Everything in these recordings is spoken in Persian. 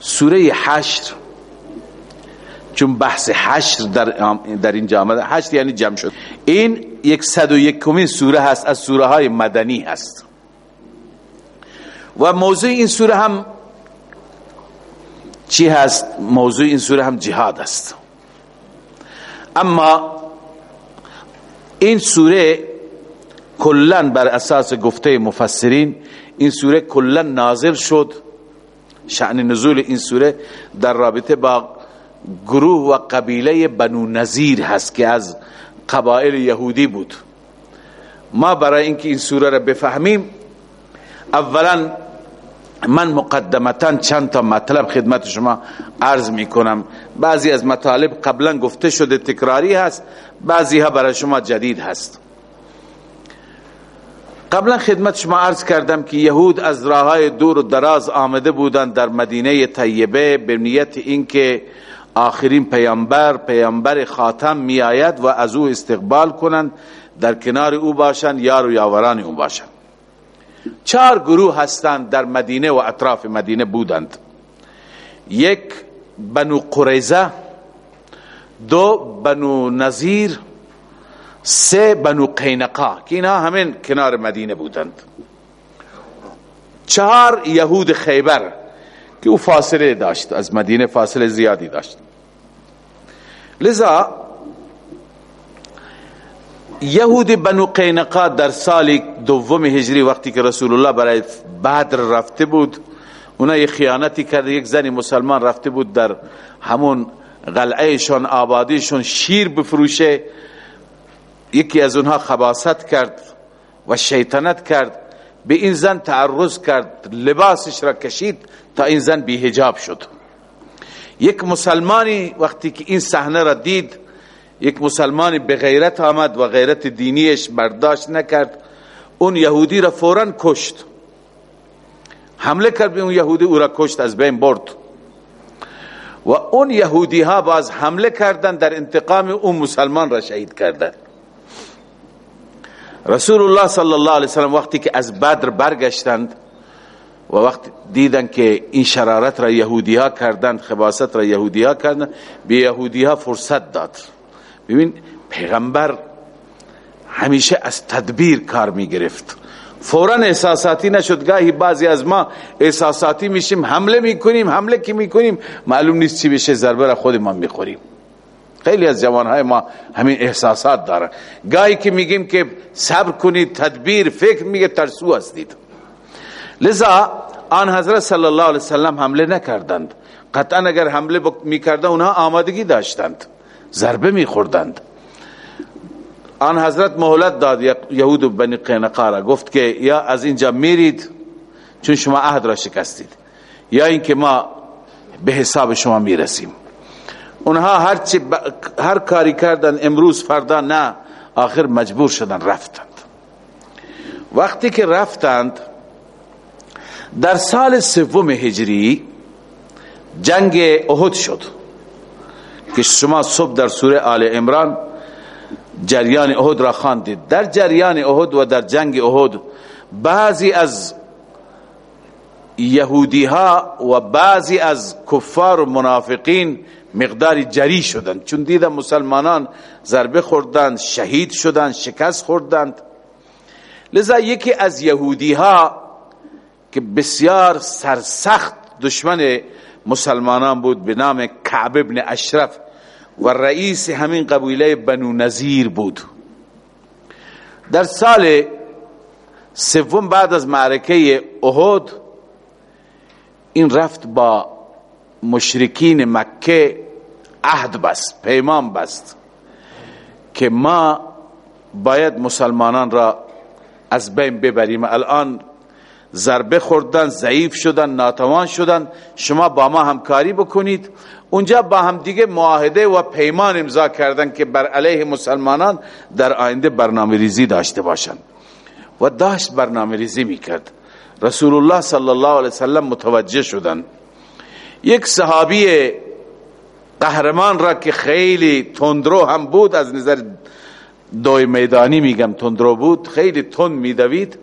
سوره حشر چون بحث حشر در, در اینجا آمده. حشر یعنی جمع شد. این یک صد و یکمین سوره هست از سوره های مدنی هست. و موضوع این سوره هم چی هست؟ موضوع این سوره هم جهاد است. اما این سوره کلا بر اساس گفته مفسرین این سوره کلا نازل شد. شأن نزول این سوره در رابطه با گروه و قبیله بنو نظیر هست که از قبائل یهودی بود. ما برای اینکه این سوره را بفهمیم اولا من مقدمتا چند تا مطلب خدمت شما عرض می کنم بعضی از مطالب قبلا گفته شده تکراری هست بعضی ها برای شما جدید هست. قبلا خدمت شما عرض کردم که یهود از راه های دور و دراز آمده بودند در مدینه طیبه به نیت اینکه آخرین پیامبر پیامبر خاتم می آید و از او استقبال کنند در کنار او باشند یار و یاوران او باشند. چهار گروه هستند در مدینه و اطراف مدینه بودند. یک بنو قریزه دو بنو نظیر سه بنو قینقا که اینا همین کنار مدینه بودند. چهار یهود خیبر که او فاصله داشت از مدینه فاصله زیادی داشت. لذا یهود بنو قینقا در سال دوم هجری وقتی که رسول الله برای بدر رفته بود اونا یه خیانتی کرده یک زنی مسلمان رفته بود در همون قلعهشون آبادیشون شیر بفروشه. یکی از اونها خباست کرد و شیطنت کرد. به این زن تعرض کرد لباسش را کشید تا این زن بی هجاب شد. یک مسلمانی وقتی که این صحنه را دید یک مسلمانی به غیرت آمد و غیرت دینیش برداشت نکرد. اون یهودی را فورا کشت. حمله کرد به اون یهودی او را کشت از بین برد. و اون یهودی ها باز حمله کردن در انتقام اون مسلمان را شهید کردند. رسول الله صلی الله علیه وسلم وقتی که از بدر برگشتند و وقت دیدن که این شرارت را یهودی ها کردند خباست را یهودی ها کردند به یهودی ها فرصت داد ببین پیغمبر همیشه از تدبیر کار می گرفت فورا احساساتی نشد گاهی بعضی از ما احساساتی میشیم حمله می‌کنیم حمله که می‌کنیم معلوم نیست چی بشه ضربه را خود ما می‌خوریم خیلی از جوانهای ما همین احساسات دارن. گاهی که میگیم که صبر کنید تدبیر فکر میگه ترسو هستید. لذا آن حضرت صلی الله علیه وسلم حمله نکردند. قطعا اگر حمله می‌کردن اونها آمادگی داشتند. ضربه میخوردند. آن حضرت مهلت داد. یهود و بنی قینقا را گفت که یا از اینجا میرید چون شما عهد را شکستید یا اینکه ما به حساب شما می‌رسیم. اونها هر, چی هر کاری کردن امروز فردا نه آخر مجبور شدن رفتند. وقتی که رفتند در سال سوم هجری جنگ احد شد که شما صبح در سوره آل عمران جریان احد را خواندید. در جریان احد و در جنگ احد بعضی از یهودی ها و بعضی از کفار و منافقین مقداری جری شدند. چون دیدن مسلمانان ضربه خوردند شهید شدند شکست خوردند. لذا یکی از یهودی ها که بسیار سرسخت دشمن مسلمانان بود به نام کعب ابن اشرف و رئیس همین قبیله بنو نظیر بود. در سال سوم بعد از معرکه احد این رفت با مشرکین مکه عهد بست پیمان بست که ما باید مسلمانان را از بین ببریم. الان ضربه خوردن ضعیف شدن ناتوان شدن. شما با ما همکاری بکنید. اونجا با هم دیگه معاهده و پیمان امضا کردن که بر علیه مسلمانان در آینده برنامه ریزی داشته باشند. و داشت برنامه ریزی می‌کرد. رسول الله صلی الله علیه وسلم متوجه شدن یک صحابی قهرمان را که خیلی تندرو هم بود از نظر دوی میدانی میگم تندرو بود خیلی تند میدوید.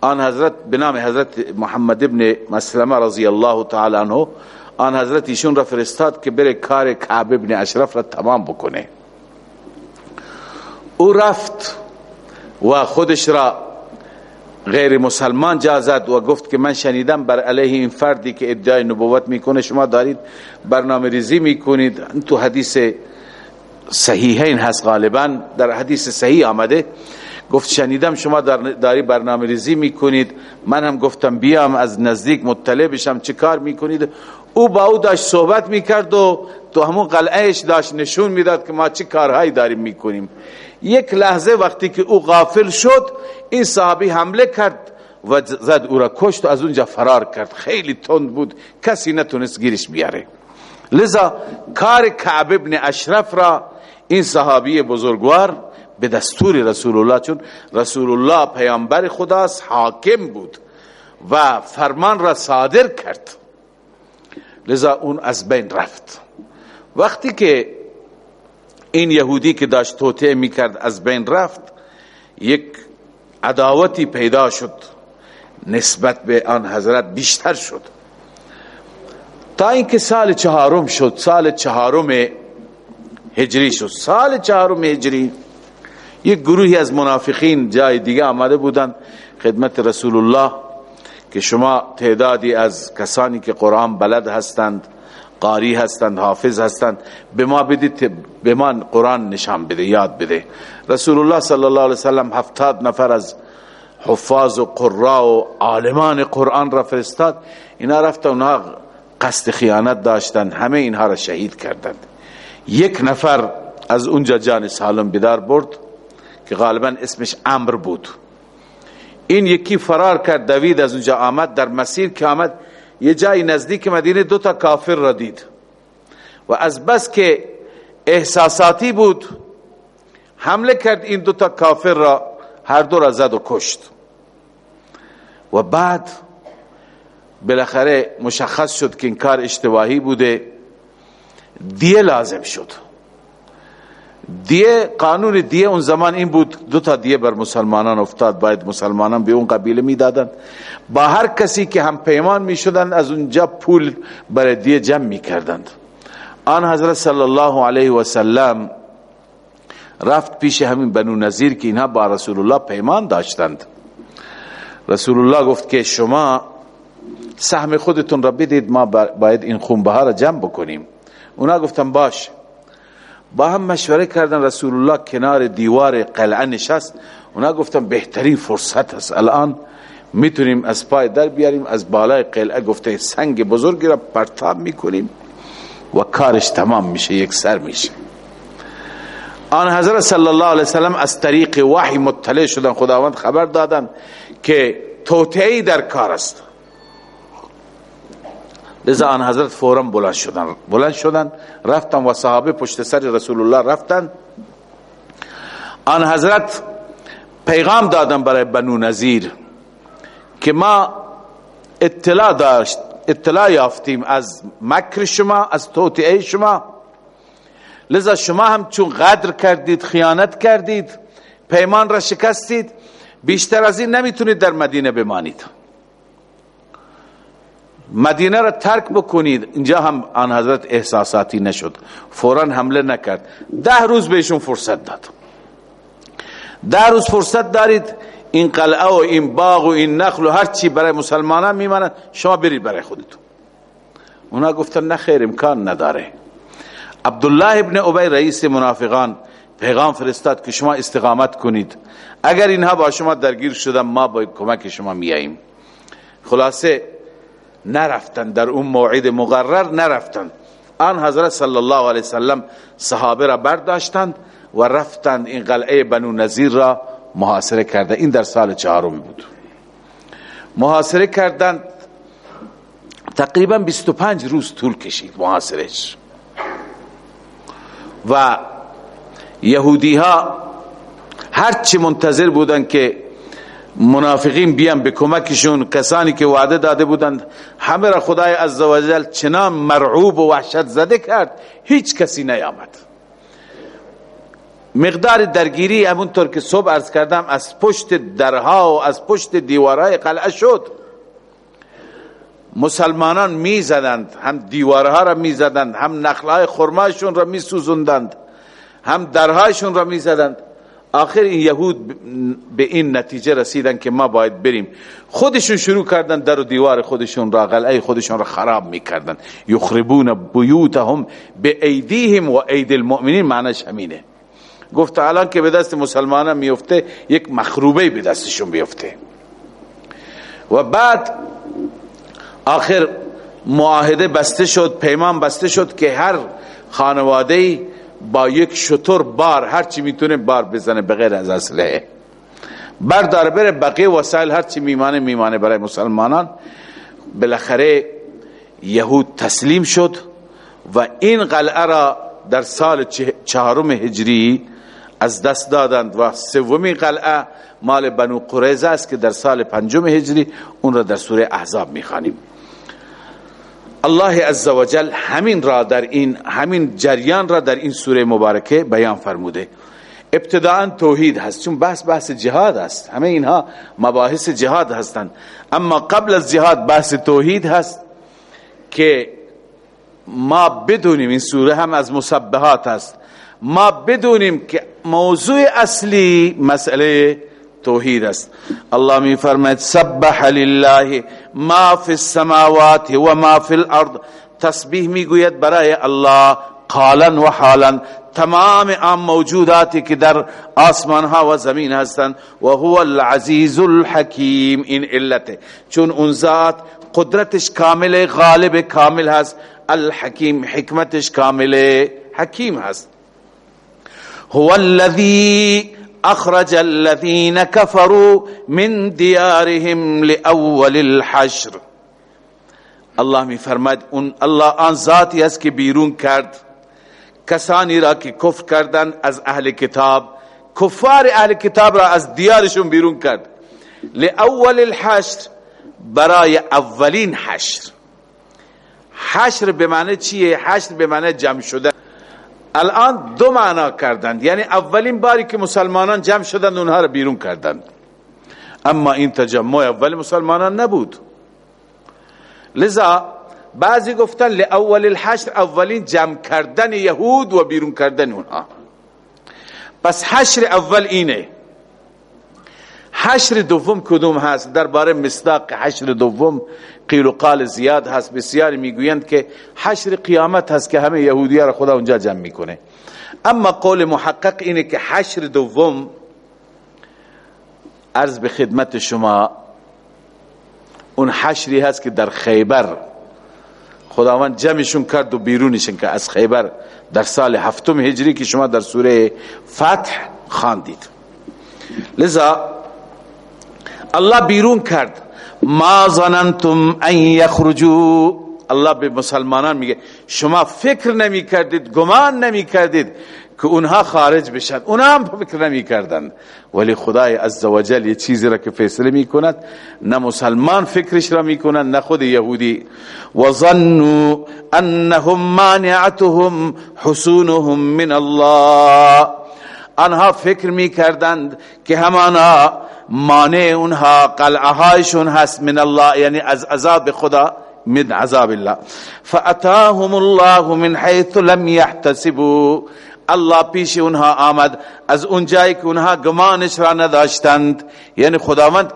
آن حضرت به نام حضرت محمد ابن مسلمه رضی الله تعالی عنه آن حضرت ایشون را فرستاد که بره کار کعب ابن اشرف را تمام بکنه. او رفت و خودش را غیر مسلمان جازد و گفت که من شنیدم بر علیه این فردی که ادعای نبوت می‌کنه شما دارید برنامه ریزی می‌کنید. تو حدیث صحیحین هست غالبا در حدیث صحیح آمده. گفت شنیدم شما داری برنامه ریزی می‌کنید. من هم گفتم بیام از نزدیک مطلع بشم چه کار می‌کنید. او با او داشت صحبت می‌کرد و تو همون قلعهش داشت نشون می‌داد که ما چه کارهایی داریم می‌کنیم. یک لحظه وقتی که او غافل شد این صحابی حمله کرد و زد او را کشت و از اونجا فرار کرد. خیلی تند بود کسی نتونست گیرش بیاره. لذا کار کعب ابن اشرف را این صحابی بزرگوار به دستور رسول الله چون رسول الله پیامبر خداست حاکم بود و فرمان را صادر کرد. لذا اون از بین رفت. وقتی که این یهودی که داشت توطعه می‌کرد از بین رفت یک عداوتی پیدا شد. نسبت به آن حضرت بیشتر شد. تا اینکه سال چهارم شد سال چهارم هجری شد. سال چهارم هجری یک گروهی از منافقین جای دیگه آمده بودند. خدمت رسول الله که شما تعدادی از کسانی که قرآن بلد هستند قاری هستند حافظ هستند. به ما بدید به من قرآن نشان بده یاد بده. رسول الله صلی الله علیه وسلم هفتاد نفر از حفاظ و قرا و عالمان قرآن را فرستاد. اینا رفت اونها قصد خیانت داشتند همه اینها را شهید کردند. یک نفر از اونجا جان سالم بدار برد که غالبا اسمش امر بود. این یکی فرار کرد دوید از اونجا آمد. در مسیر که آمد یه جای نزدیک مدینه دو تا کافر را دید. و از بس که احساساتی بود حمله کرد این دو تا کافر را هر دو را زد و کشت. و بعد بالاخره مشخص شد که این کار اشتباهی بوده دیه لازم شد. دیه قانون دیه اون زمان این بود دو تا دیه بر مسلمانان افتاد باید مسلمانان به اون قبیله می‌دادند. با هر کسی که هم پیمان می شدند از اونجا پول برای دیه جمع می کردند آن حضرت صلی الله علیه و سلم رفت پیش همین بنو نظیر که اینها با رسول الله پیمان داشتند. رسول الله گفت که شما سهم خودتون را بدید ما باید این خونبه ها را جمع بکنیم. اونا گفتن باش با هم مشوره کردن رسول الله کنار دیوار قلعه نشست. اونا گفتن بهترین فرصت است. الان می‌تونیم از پای در بیاریم از بالای قلعه گفته سنگ بزرگی را پرتاب می‌کنیم و کارش تمام میشه یک سر میشه. آن حضرت صلی الله علیه وسلم از طریق وحی مطلع شدن خداوند خبر دادن که توتعی در کار است. لذا آن حضرت فورا بلند شدن. بلند شدن رفتن و صحابه پشت سر رسول الله رفتن. آن حضرت پیغام دادن برای بنو نظیر که ما اطلاع داشت اطلاع یافتیم از مکر شما از توطئه شما. لذا شما هم چون غدر کردید خیانت کردید پیمان را شکستید. بیشتر از این نمی‌تونید در مدینه بمانید. مدینه را ترک بکنید. اینجا هم آن حضرت احساساتی نشد. فورا حمله نکرد. ده روز بهشون فرصت داد. ده روز فرصت دارید. این قلعه و این باغ و این نخل و هر چی برای مسلمانان میماند. شما برید برای خودتون. اونا گفتن نه خیر امکان نداره. عبدالله ابن عبی رئیس منافقان پیغام فرستاد که شما استقامت کنید. اگر اینها با شما درگیر شدن ما با کمک شما میاییم خلاصه نرفتن. در اون موعد مقرر نرفتن. آن حضرت صلی الله علیه وسلم صحابه را برداشتند و رفتند این قلعه بنو نظیر را محاصره کرده این در سال چهارم بود. محاصره کردند تقریبا 25 روز طول کشید محاصرش و یهودی ها هرچی منتظر بودن که منافقین بیان به کمکشون کسانی که وعده داده بودند. همه را خدای عزوجل چنان مرعوب و وحشت زده کرد هیچ کسی نیامد. مقدار درگیری همونطور که صبح ارز کردم از پشت درها و از پشت دیوارهای قلعه شد. مسلمانان می زدند هم دیوارها را می زدند هم نخلهای خرماشون را می سوزندند هم درهایشون را می زدند آخر این یهود به این نتیجه رسیدن که ما باید بریم. خودشون شروع کردن در و دیوار خودشون را قلعه خودشون را خراب می‌کردن. یخربون بیوتهم به ایدیهم و اید المؤمنین معنیش همینه. گفت الان که به دست مسلمانان میفته یک مخروبه به دستشون بیفته. و بعد آخر معاهده بسته شد پیمان بسته شد که هر خانواده با یک شطور بار هر چی می‌تونه بار بزنه بغیر از اسلحه بردار بره بقیه وسایل هر چی میمانه میمانه برای مسلمانان. بالاخره یهود تسلیم شد و این قلعه را در سال چهارم هجری از دست دادند و سومی قلعه مال بنو قریظه است که در سال پنجم هجری اون را در سوره احزاب می‌خوانیم. الله عزوجل همین را در این همین جریان را در این سوره مبارکه بیان فرموده ابتداعا توحید هست چون بحث بحث جهاد است همه اینها مباحث جهاد هستند اما قبل از جهاد بحث توحید هست که ما بدونیم این سوره هم از مسبحات است ما بدونیم که موضوع اصلی مسئله توحید است الله می فرماید سبح لله ما فی السماوات و ما فی الارض تسبیح می‌گوید برای الله قالا و حالا. تمام آن موجوداتی که در آسمان ها و زمین هستند. و هو العزیز الحکیم. این علته. چون اون ذات قدرتش کامل غالب کامل هست. الحکیم حکمتش کامل حکیم هست. هو الذي اخرج الذين كفروا من ديارهم لاول الحشر. الله می فرماد اون الله آن ذاتی است که بیرون کرد. کسانی را که کفر کردن از اهل کتاب کفار اهل کتاب را از دیارشون بیرون کرد. لاول الحشر برای اولین حشر. حشر به معنی چیه؟ حشر به معنی جمع شده الان دو معنا کردند. یعنی اولین باری که مسلمانان جمع شدند اونها را بیرون کردند. اما این تجمع اول مسلمانان نبود. لذا بعضی گفتن لاول الحشر اولین جمع کردن یهود و بیرون کردن اونها. پس حشر اول اینه. حشر دوم کدوم هست؟ درباره مصداق حشر دوم قیل و قال زیاد هست. بسیار می‌گویند که حشر قیامت هست که همه یهودی را خدا اونجا جمع می‌کنه. اما قول محقق اینه که حشر دوم عرض به خدمت شما اون حشری هست که در خیبر خداوند جمعشون کرد و بیرونشون که از خیبر در سال هفتم هجری که شما در سوره فتح خواندید. لذا الله بیرون کرد ما ظننتم ان یخرجوا الله به مسلمانان میگه شما فکر نمی کردید گمان نمی کردید که اونها خارج بشن اونها هم فکر نمی کردن ولی خدای عزوجل یه چیزی را که فیصله می کند نه مسلمان فکرش را می کند نه خود یهودی و ظنوا انهم مانعتهم حسونهم من الله آنها فکر می کردند که همانا مانع اونها قلعهایشون هست من الله یعنی از عذاب خدا من عذاب الله. فاتاهم الله من حيث لم يحتسبوا. الله پیش اونها آمد. از اون جایی که اونها گمانش را نداشتند یعنی خداوند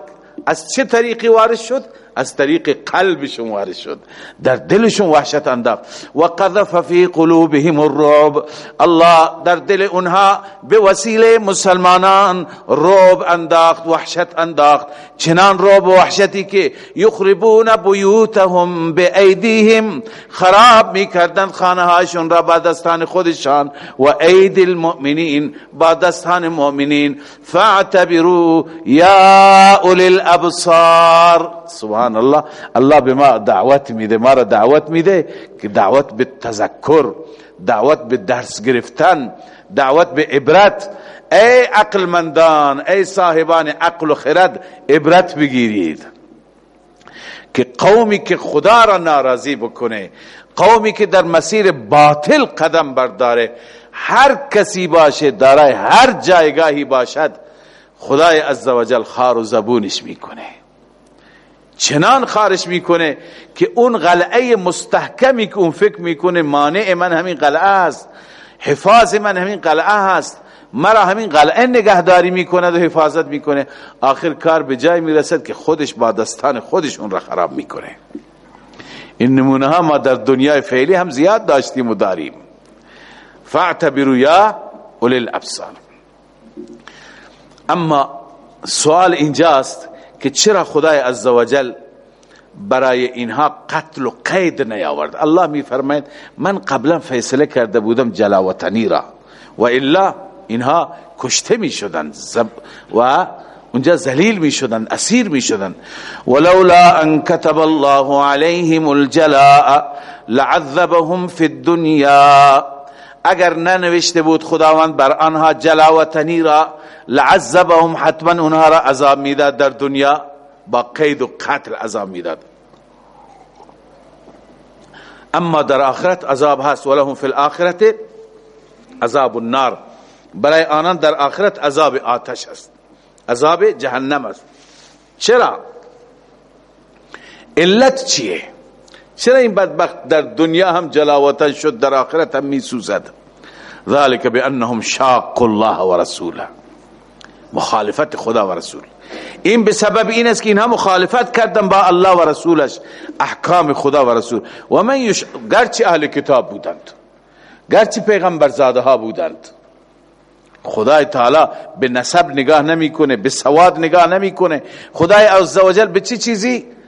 از چه طریقی وارد شد؟ از طریق قلبشون وارد شد. در دلشون وحشت انداخت. و قذف فی قلوبهم الرعب. الله در دل اونها به وسیله مسلمانان رعب انداخت وحشت انداخت. چنان رعب و وحشتی که یخربون بیوتهم به ایدیهم خراب می‌کردن خانه هاشون را با دستان خودشان و اید المؤمنین با دستان مؤمنین. فاعتبروا یا اولی الابصار سبحان الله. الله به ما دعوت میده. ما را دعوت میده که دعوت به تذکر دعوت به درس گرفتن دعوت به عبرت. ای عقل مندان ای صاحبان عقل و خرد عبرت بگیرید. که قومی که خدا را ناراضی بکنه قومی که در مسیر باطل قدم برداره هر کسی باشه دارای هر جایگاهی باشد خدای عزوجل خار و زبونش می‌کنه. چنان خارش می‌کنه که اون قلعه مستحکمی که اون فکر می‌کنه مانع من همین قلعه است حفاظ من همین قلعه هست مرا همین قلعه نگهداری می‌کنه و حفاظت می‌کنه. آخر کار به جای می‌رسد که خودش با دستان خودش اون را خراب می‌کنه. این نمونه ها ما در دنیای فعلی هم زیاد داشتیم و داریم. فاعتبروا یا اولی الابصار. اما سوال اینجاست که چرا خدای عزوجل برای اینها قتل و قید نیاورد؟ الله می فرماید من قبلا فیصله کرده بودم جلاوطنی را. و الا اینها کشته می و اونجا ذلیل می شدن اسیر می ولولا ان كتب الله عليهم الجلاء لعذبهم في الدنيا. اگر ننوشته بود خداوند بر آنها جلاوطنی را لعذبهم حتما اونها را عذاب می‌داد در دنیا با قید و قتل عذاب می‌داد. اما در آخرت عذاب هست ولهم فی الاخرت عذاب النار. برای آنان در آخرت عذاب آتش است عذاب جهنم است. چرا؟ علت چیه؟ چرا این بدبخت در دنیا هم جلاوطن شد در آخرت هم میسوزد؟ ذلك بانهم شاق الله و رسوله. مخالفت خدا و رسول. این به سبب این است که اینها مخالفت کردن با الله و رسولش احکام خدا و رسول. و من یش... گرچه اهل کتاب بودند گرچه پیغمبر زاده ها بودند خدای تعالی به نسب نگاه نمی‌کنه به سواد نگاه نمی‌کنه. خدای عزوجل به چی چیزی؟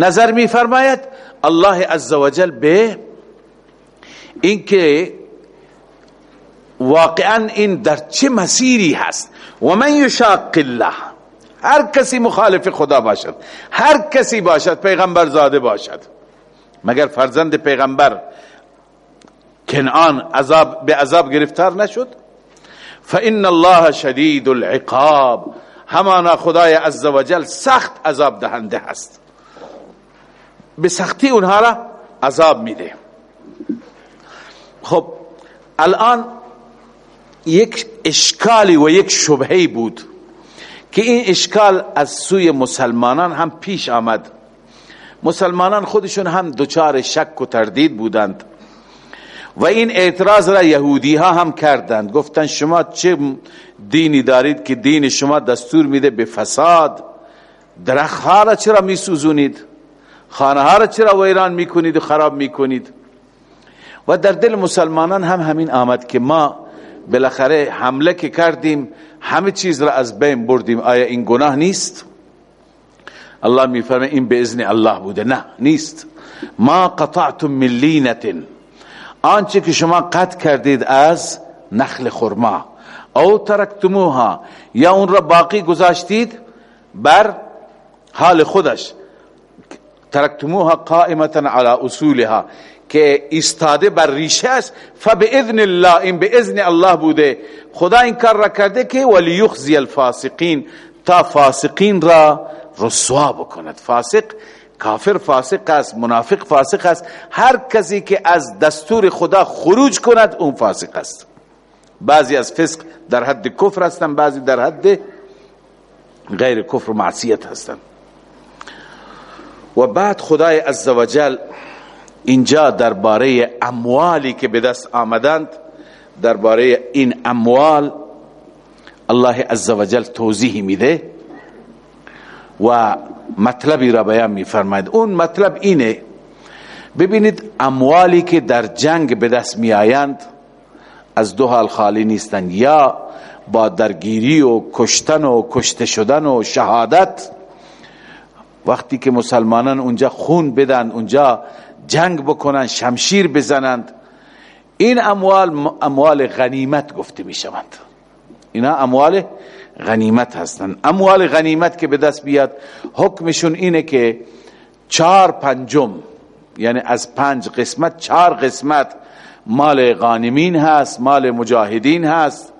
نظر میفرماید؟ الله عزوجل به اینکه واقعا این در چه مسیری هست. و من یشاق الله هر کسی مخالف خدا باشد هر کسی باشد پیغمبر زاده باشد. مگر فرزند پیغمبر کنعان عذاب به عذاب گرفتار نشد؟ فان الله شدید العقاب. همانا خدای عزوجل سخت عذاب دهنده هست. به سختی اونها را عذاب میده. خب الان یک اشکالی و یک شبهی بود که این اشکال از سوی مسلمانان هم پیش آمد. مسلمانان خودشون هم دچار شک و تردید بودند و این اعتراض را یهودی ها هم کردند. گفتند شما چه دینی دارید که دین شما دستور میده به فساد؟ درخت ها را چرا می سوزونید خانه ها را چرا ویران می‌کنید و خراب می‌کنید؟ و در دل مسلمانان هم همین آمد که ما بالاخره حمله که کردیم همه چیز را از بین بردیم. آیا این گناه نیست؟ الله میفرمه این به اذن الله بوده. نه نیست. ما قطعتم من لینت آنچه که شما قطع کردید از نخل خرما. او ترکتموها. یا اون را باقی گذاشتید بر حال خودش. ترکتموها قائمتا على اصولها که استاده بر ریشه است. فباذن الله این به اذن الله بوده. خدا این کار را کرده که ولیخزی الفاسقین تا فاسقین را رسوا بکند. فاسق کافر فاسق است منافق فاسق است. هر کسی که از دستور خدا خروج کند اون فاسق است. بعضی از فسق در حد کفر هستند بعضی در حد غیر کفر و معصیت هستند و بعد خدای عزوجل اینجا درباره اموالی که به دست آمدند درباره این اموال الله عزوجل توضیح میده و مطلبی را بیان میفرماید. اون مطلب اینه ببینید اموالی که در جنگ به دست می آیند از دو حال خالی نیستند یا با درگیری و کشتن و کشته شدن و شهادت وقتی که مسلمانان اونجا خون بدن اونجا جنگ بکنن شمشیر بزنند این اموال اموال غنیمت گفته می شوند اینا اموال غنیمت هستند اموال غنیمت که به دست بیاد حکمشون اینه که چار پنجم یعنی از پنج قسمت چار قسمت مال غانمین هست مال مجاهدین هست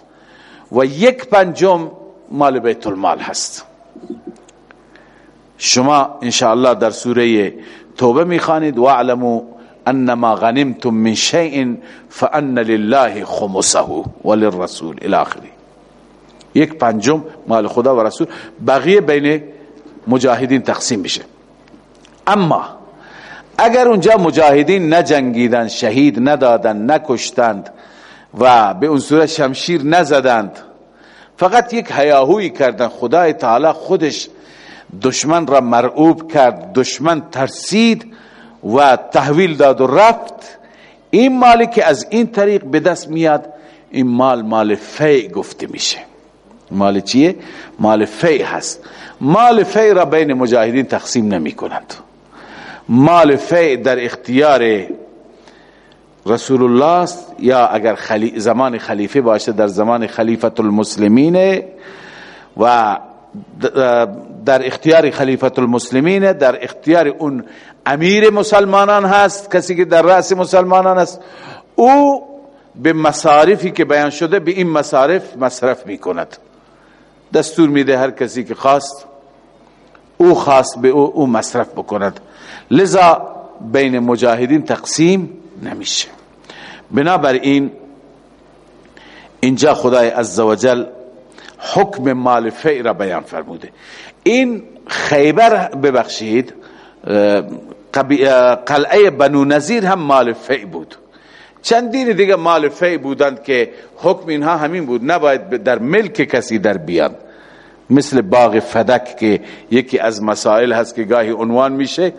و یک پنجم مال بیت المال هست. شما انشاءالله در سوره توبه می‌خوانید. واعلموا انما غنمتم من شيء فان لله خمسه وللرسول الى اخره یک پنجم مال خدا و رسول. بقیه بین مجاهدین تقسیم بشه اما اگر اونجا مجاهدین نجنگیدن شهید ندادن نکشتند و به اون صورت شمشیر نزدند فقط یک هیاهوی کردن خدای تعالی خودش دشمن را مرعوب کرد دشمن ترسید و تحویل داد و رفت. این مالی که از این طریق به دست میاد این مال مال فی گفته میشه. مال چیه؟ مال فی هست. مال فی را بین مجاهدین تقسیم نمی کنند. مال فی در اختیار رسول الله یا اگر خلی زمان خلیفه باشه در زمان خلیفت المسلمین و در اختیار خلیفت المسلمین در اختیار اون امیر مسلمانان هست کسی که در رأس مسلمانان است. او به مصارفی که بیان شده به این مصارف مصرف می کند دستور میده هر کسی که خواست او خواست به او, او مصرف بکند. لذا بین مجاهدین تقسیم نمیشه. بنابراین اینجا خدای عزوجل حکم مال فی را بیان فرموده. این خیبر ببخشید قلعه بنو نظیر هم مال فی بود. چندین دیگه مال فی بودند که حکم اینها همین بود. نباید در ملک کسی در بیان. مثل باغ فدک که یکی از مسائل هست که گاهی عنوان میشه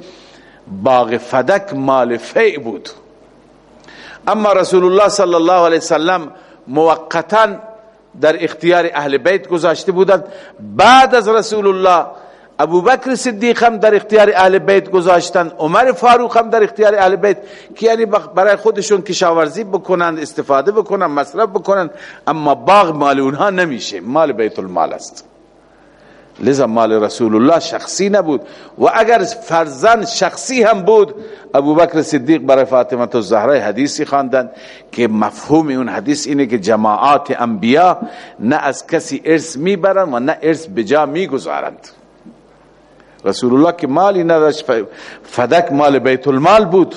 باغ فدک مال فی بود. اما رسول الله صلی الله علیه وسلم موقتا در اختیار اهل بیت گذاشته بودند. بعد از رسول الله ابو بکر صدیق هم در اختیار اهل بیت گذاشتن. عمر فاروق هم در اختیار اهل بیت که یعنی برای خودشون کشاورزی بکنند استفاده بکنند مصرف بکنند اما باغ مال اونها نمیشه. مال بیت المال است. لذا مال رسول الله شخصی نبود. و اگر فرزن شخصی هم بود ابو بکر صدیق برای فاطمه الزهرا حدیثی خواندن که مفهوم اون حدیث اینه که جماعات انبیا نه از کسی ارث می‌برند و نه ارث بجا می‌گذارند. رسول الله که مالی نداشت فدک مال بیت المال بود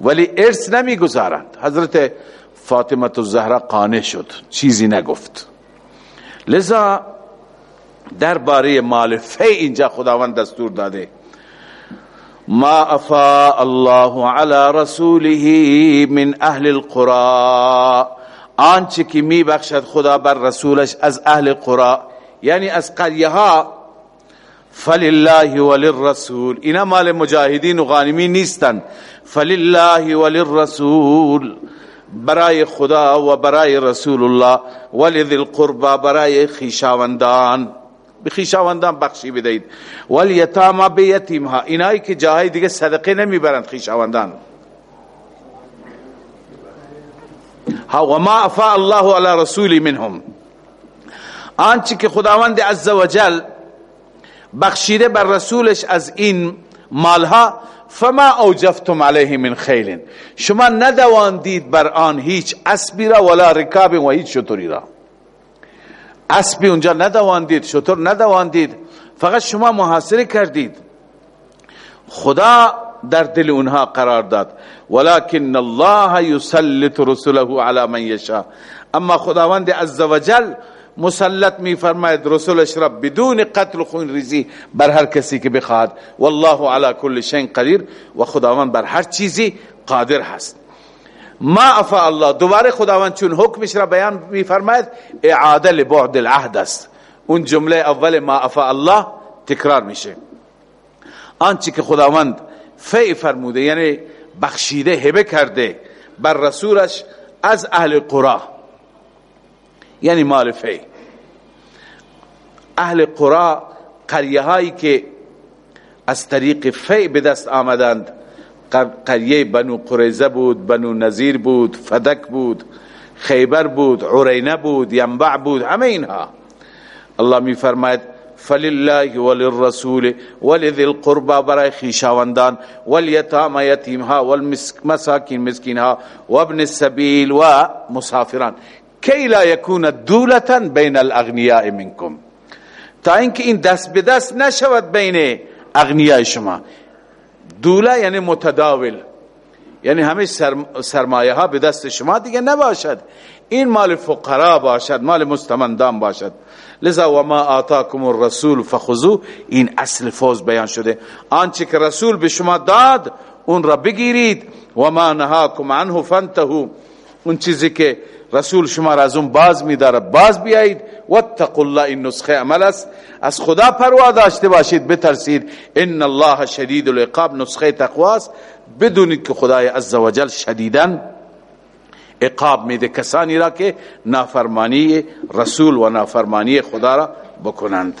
ولی ارث نمی‌گذارند. حضرت فاطمه الزهرا قانع شد چیزی نگفت. لذا درباره مال فی اینجا خداوند دستور داده. ما افا الله على رسوله من اهل القرى آنچه که می بخشد خدا بر رسولش از اهل قرى یعنی از قریه ها فلله وللرسول. اینا مال مجاهدین و غانمین نیستن. فلله وللرسول. برای خدا و برای رسول الله. ولذی القربا برای خیشاوندان. به خیشاوندان بخشی بدهید. والیتاما به یتیمها. اینایی که جاهای دیگه صدقه نمی‌برند خیشاوندان. ها و ما افا الله علی رسولی منهم. آنچه که خداوند عزوجل بخشیده بر رسولش از این مالها فما اوجفتم علیه من خیل شما ندواندید بر آن هیچ اسبی را ولا رکاب و هیچ شطوری را. اسبی اونجا ندواندید شطور ندواندید. فقط شما محاصره کردید. خدا در دل اونها قرار داد. ولكن الله يسلط رسله على من يشاء اما خداوند عزوجل مسلط می فرماید رسولش را بدون قتل خون ریزی بر هر کسی که بخواد والله على كل شيء قدیر. و خداوند بر هر چیزی قادر هست. ما افا الله. دوباره خداوند چون حکمش را بیان می فرماید اعاده لبعد العهد است. اون جمله اول ما افا الله تکرار میشه. آنچه که خداوند فی فرموده یعنی بخشیده هبه کرده بر رسولش از اهل قرآن یعنی مال فی اهل قرا قریه هایی که از طریق فی به دست آمدند قریه بنو قریزه بود بنو نظیر بود فدک بود خیبر بود عرینه بود ینبع بود همه اینها. الله می فرماید فلله وللرسول ولذي القربى برای خیشاوندان والیتام یتیمها والمساکین مسکینها وابن السبیل و مسافران. کی لا یکون دولتا بین الاغنیاء منکم. تا اینکه این دست به دست نشود بین اغنیاء شما. دوله یعنی متداول. یعنی همه سرمایه ها به دست شما دیگه نباشد. این مال فقرا باشد مال مستمندان باشد. لذا و ما آتاکم الرسول فخذو این اصل فوز بیان شده. آنچه که رسول به شما داد اون را بگیرید. و ما نهاکم عنه فانتهو. اون چیزی که رسول شما را از اون باز میداره باز بیایید. واتقوا الله این نسخه عمل است. از خدا پروا داشته باشید. بترسید. ان الله شدید العقاب. نسخه تقواست بدونید که خدای عزوجل شدیدن عقاب میده. کسانی را که نافرمانی رسول و نافرمانی خدا را بکنند.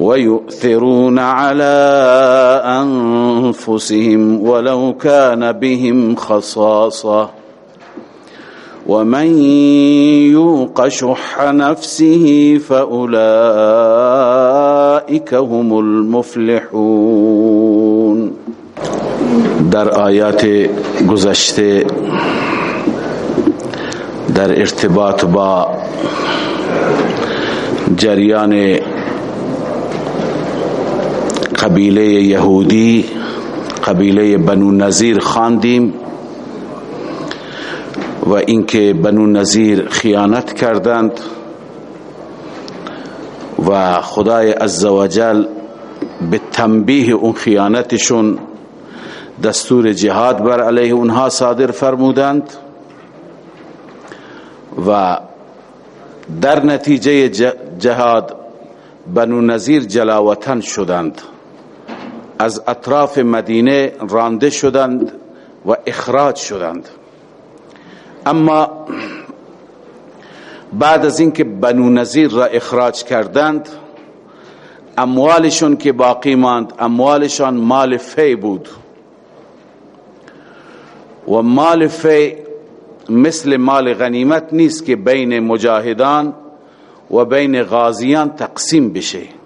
ويؤثرون على أنفسهم ولو كان بهم خصاصة. ومن يوق شح نفسه فأولئك هم المفلحون. در آیات گذشته در ارتباط با جریان قبیله یهودی قبیله بنو نظیر خواندیم و اینکه بنو نظیر خیانت کردند و خدای عزوجل به تنبیه اون خیانتشون دستور جهاد بر علیه اونها صادر فرمودند و در نتیجه جهاد بنو نظیر جلاوطن شدند. از اطراف مدینه رانده شدند و اخراج شدند. اما بعد از اینکه بنو نظیر را اخراج کردند اموالشون که باقی ماند اموالشان مال فی بود. و مال فی مثل مال غنیمت نیست که بین مجاهدان و بین غازیان تقسیم بشه.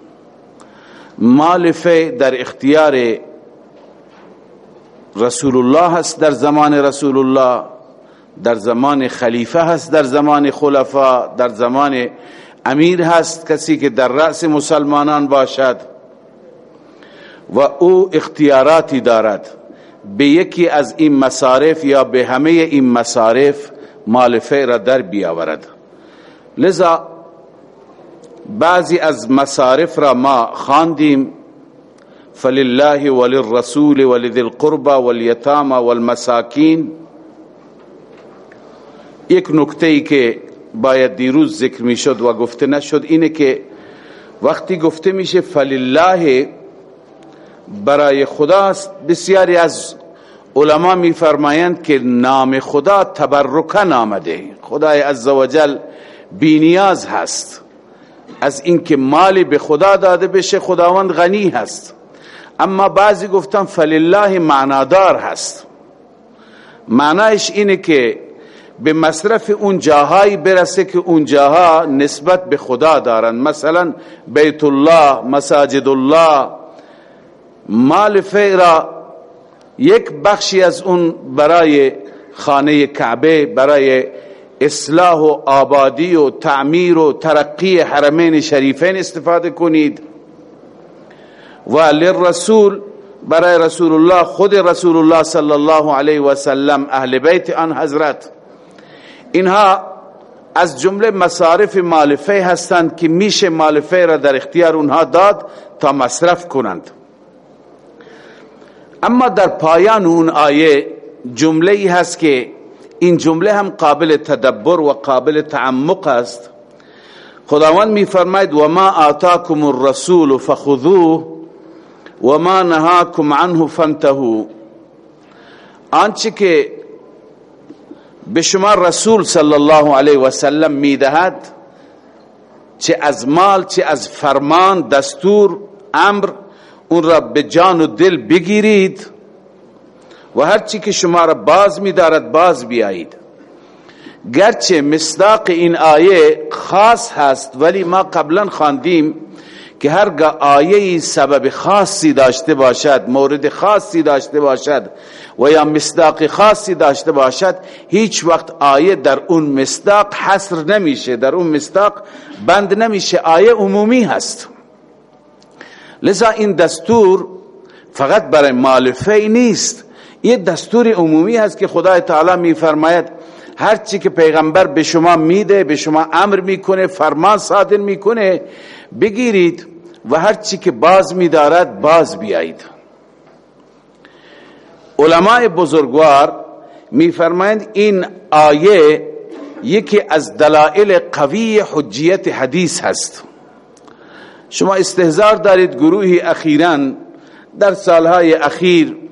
مال فی در اختیار رسول الله هست در زمان رسول الله در زمان خلیفه هست در زمان خلفا در زمان امیر هست کسی که در رأس مسلمانان باشد. و او اختیاراتی دارد. به یکی از این مصارف یا به همه این مصارف مال فی را در بیاورد. لذا بعضی از مصارف را ما خواندیم فلله وللرسول ولذي القربى واليتامى والمساکین. یک نکته ای که باید دیروز ذکر می‌شد و گفته نشد اینه که وقتی گفته میشه فلله برای خداست بسیاری از علما میفرمایند که نام خدا تبرکن آمده خدای عزوجل بینیاز هست. از اینکه مالی به خدا داده بشه خداوند غنی هست. اما بعضی گفتن فلله معنادار هست. معنایش اینه که به مصرف اون جاهایی برسه که اون جاها نسبت به خدا دارن. مثلا بیت الله مساجد الله مال فیرا یک بخشی از اون برای خانه کعبه برای اصلاح و آبادی و تعمیر و ترقی حرمین شریفین استفاده کنید. و للرسول برای رسول الله خود رسول الله صلی الله علیه و سلم اهل بیت آن حضرت. اینها از جمله مصارف مالفه هستند که میشه مالفه را در اختیار اونها داد تا مصرف کنند. اما در پایان اون آیه جمله ای هست که این جمله هم قابل تدبر و قابل تعمق است. خداوند می فرماید و ما آتاکم الرسول فخذوه و ما نهاکم عنه فانتهو آنچه که به شما رسول صلی الله علیه و سلم می‌دهد چه از مال چه از فرمان دستور امر اون را به جان و دل بگیرید. و هر چی که شما را باز میدارد باز بیایید. گرچه مصداق این آیه خاص هست ولی ما قبلا خواندیم که هرگاه آیه سبب خاصی داشته باشد مورد خاصی داشته باشد و یا مصداق خاصی داشته باشد هیچ وقت آیه در اون مصداق حصر نمیشه. در اون مصداق بند نمیشه. آیه عمومی هست. لذا این دستور فقط برای مالفه نیست. یه دستور عمومی هست که خدای تعالی میفرماید هر چی که پیغمبر به شما میده به شما امر می‌کنه فرمان صادر می‌کنه بگیرید و هر چی که باز میدارد باز بیایید. علماء بزرگوار میفرمایند این آیه یکی از دلائل قوی حجیت حدیث هست. شما استهزار دارید گروهی اخیرا در سالهای اخیر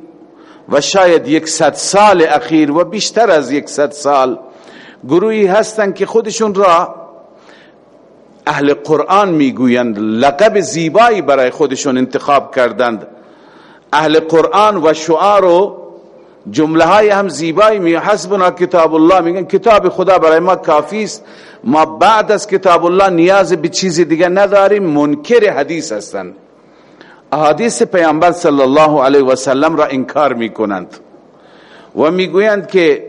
و شاید یک صد سال اخیر و بیشتر از یک صد سال گروهی هستند که خودشون را اهل قرآن می‌گویند لقب زیبایی برای خودشون انتخاب کردند. اهل قرآن و شعار و جمله های هم زیبایی می حسبنا کتاب الله میگن کتاب خدا برای ما کافی است. ما بعد از کتاب الله نیاز به چیزی دیگه نداریم منکر حدیث هستند احادیث پیامبر صلی الله علیه و سلم را انکار می‌کنند. و می‌گویند که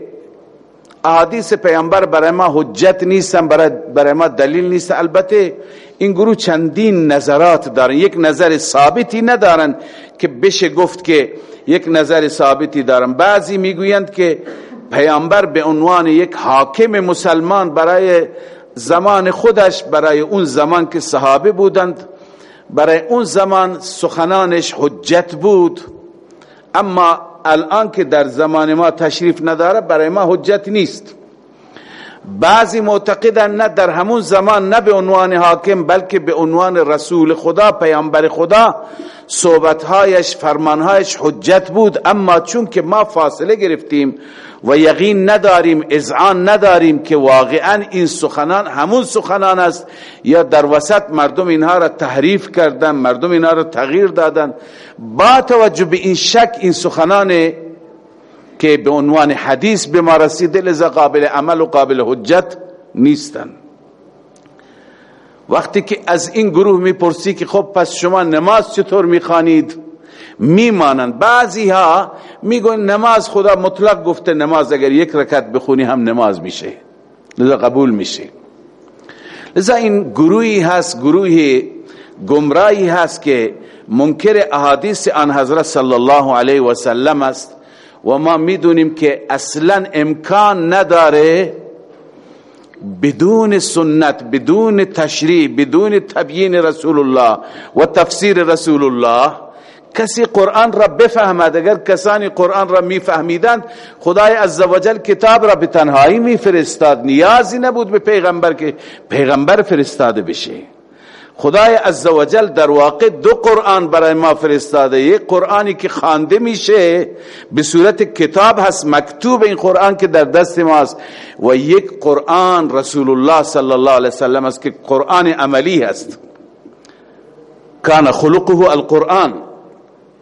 احادیث پیامبر برای ما حجت نیستن برای, ما دلیل نیست البته این گروه چندین نظرات دارن. یک نظر ثابتی ندارن که بشه گفت که یک نظر ثابتی دارن. بعضی می‌گویند که پیامبر به عنوان یک حاکم مسلمان برای زمان خودش برای اون زمان که صحابه بودند برای اون زمان سخنانش حجت بود. اما الان که در زمان ما تشریف نداره برای ما حجت نیست. بعضی معتقدن نه در همون زمان نه به عنوان حاکم بلکه به عنوان رسول خدا پیامبر خدا صحبتهایش فرمانهایش حجت بود. اما چون که ما فاصله گرفتیم و یقین نداریم اذعان نداریم که واقعا این سخنان همون سخنان است یا در وسط مردم اینها را تحریف کردن مردم اینها را تغییر دادن. با توجه به این شک این سخنان که به عنوان حدیث به ما رسیده لذا قابل عمل و قابل حجت نیستن. وقتی که از این گروه می‌پرسی که خب پس شما نماز چطور می‌خوانید؟ میمانند. بعضی ها میگن نماز خدا مطلق گفته نماز اگر یک رکعت بخونی هم نماز میشه. لذا قبول میشه. لذا این گروهی هست گروه گمراهی هست که منکر احادیث آن حضرت صلی الله علیه و سلم است. و ما می‌دونیم که اصلا امکان نداره بدون سنت بدون تشریع بدون تبیین رسول الله و تفسیر رسول الله کسی قرآن را بفهمد. اگر کسانی قرآن را میفهمیدند خدای عزوجل کتاب را به تنهایی میفرستاد. نیازی نبود به پیغمبر که پیغمبر فرستاده بشه. خدای عزوجل در واقع دو قرآن برای ما فرستاده. یک قرآنی که خوانده میشه به صورت کتاب هست مکتوب این قرآن که در دست ماست. و یک قرآن رسول الله صلی الله علیه وسلم است که قرآن عملی هست. کان خلقه القرآن.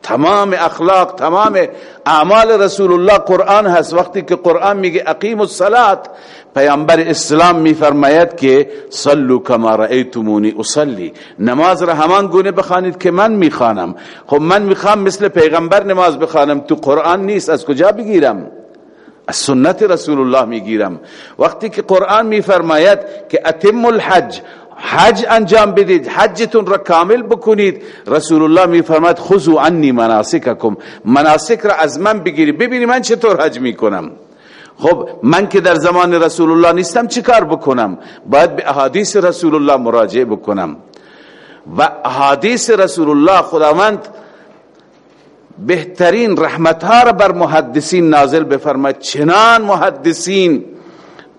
تمام اخلاق تمام اعمال رسول الله قرآن هست. وقتی که قرآن میگه اقیم الصلاة پیامبر اسلام میفرماید که صلو کما رأیتمونی اصلی. نماز را همان گونه بخوانید که من می‌خوانم. خب من می‌خوام مثل پیغمبر نماز بخوانم. تو قرآن نیست از کجا بگیرم؟ از سنت رسول الله می‌گیرم. وقتی که قرآن میفرماید که اتم الحج حج انجام بدید حجتون را کامل بکنید. رسول الله میفرماید خذوا عنی مناسککم. مناسک را از من بگیرید. ببینید من چطور حج می‌کنم. خب من که در زمان رسول الله نیستم چیکار بکنم؟ باید به احادیث رسول الله مراجعه بکنم. و احادیث رسول الله خداوند بهترین رحمتها را بر محدثین نازل بفرماید. چنان محدثین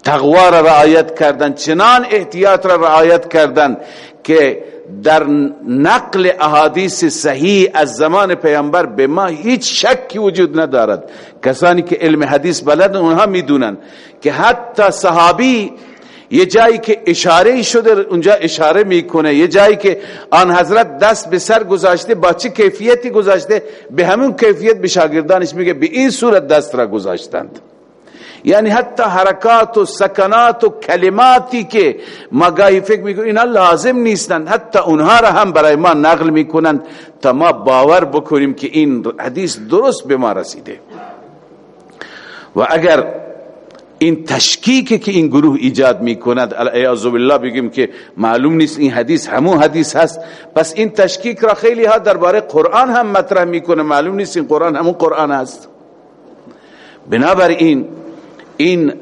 تقوا را رعایت کردن چنان احتیاط را رعایت کردن که در نقل احادیث صحیح از زمان پیامبر به ما هیچ شکی وجود ندارد. کسانی که علم حدیث بلد اونها می‌دونن که حتی صحابی یه جایی که اشاره شده اونجا اشاره می‌کنه یه جایی که آن حضرت دست به سر گذاشته با چه کیفیتی گذاشته؟ به همون کیفیت به شاگردانش میگه به این صورت دست را گذاشتند. یعنی حتی حرکات و سکنات و کلماتی که ما گاهی فکر می‌کنیم اینا لازم نیستند حتی اونها را هم برای ما نقل می‌کنند تا ما باور بکنیم که این حدیث درست به ما رسیده. و اگر این تشکیکی که این گروه ایجاد می‌کند اعاذ بالله بگیم که معلوم نیست این حدیث همون حدیث هست. پس این تشکیک را خیلی ها درباره قرآن هم مطرح می‌کنه. معلوم نیست این قرآن همون قرآن هست. بنابراین این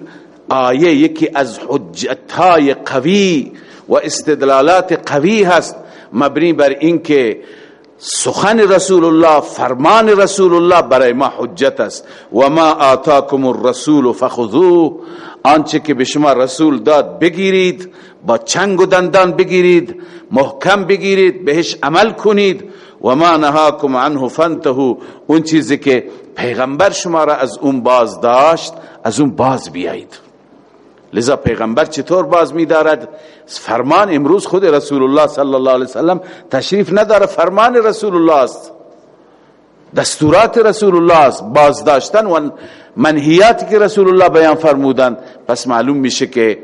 آیه یکی از حجتهای قوی و استدلالات قوی هست مبنی بر اینکه سخن رسول الله فرمان رسول الله برای ما حجت است. و ما آتاکم الرسول فخذوه آنچه که به شما رسول داد بگیرید با چنگ و دندان بگیرید محکم بگیرید بهش عمل کنید. و ما نهاکم عنه فانتهو اون چیزی که پیغمبر شما را از اون باز داشت از اون باز بیایید. لذا پیغمبر چطور باز میدارد؟ فرمان امروز خود رسول الله صلی الله علیه وسلم تشریف نداره فرمان رسول الله است. دستورات رسول الله است باز داشتن و منهیاتی که رسول الله بیان فرمودن پس معلوم میشه که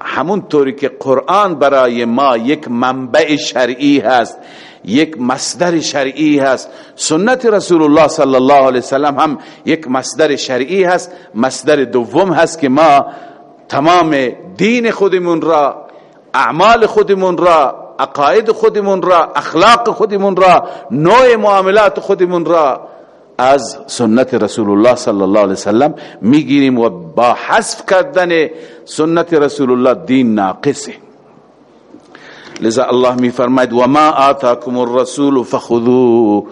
همون طوری که قرآن برای ما یک منبع شرعی هست یک مصدر شرعی هست. سنت رسول الله صلی الله علیه وسلم هم یک مصدر شرعی هست. مصدر دوم هست که ما تمام دین خودمون را اعمال خودمون را عقاید خودمون را اخلاق خودمون را نوع معاملات خودمون را از سنت رسول الله صلی الله علیه وسلم می‌گیریم و با حذف کردن سنت رسول الله دین ناقصه. لذا الله می فرماید و ما آتاکم الرسول فخذوه.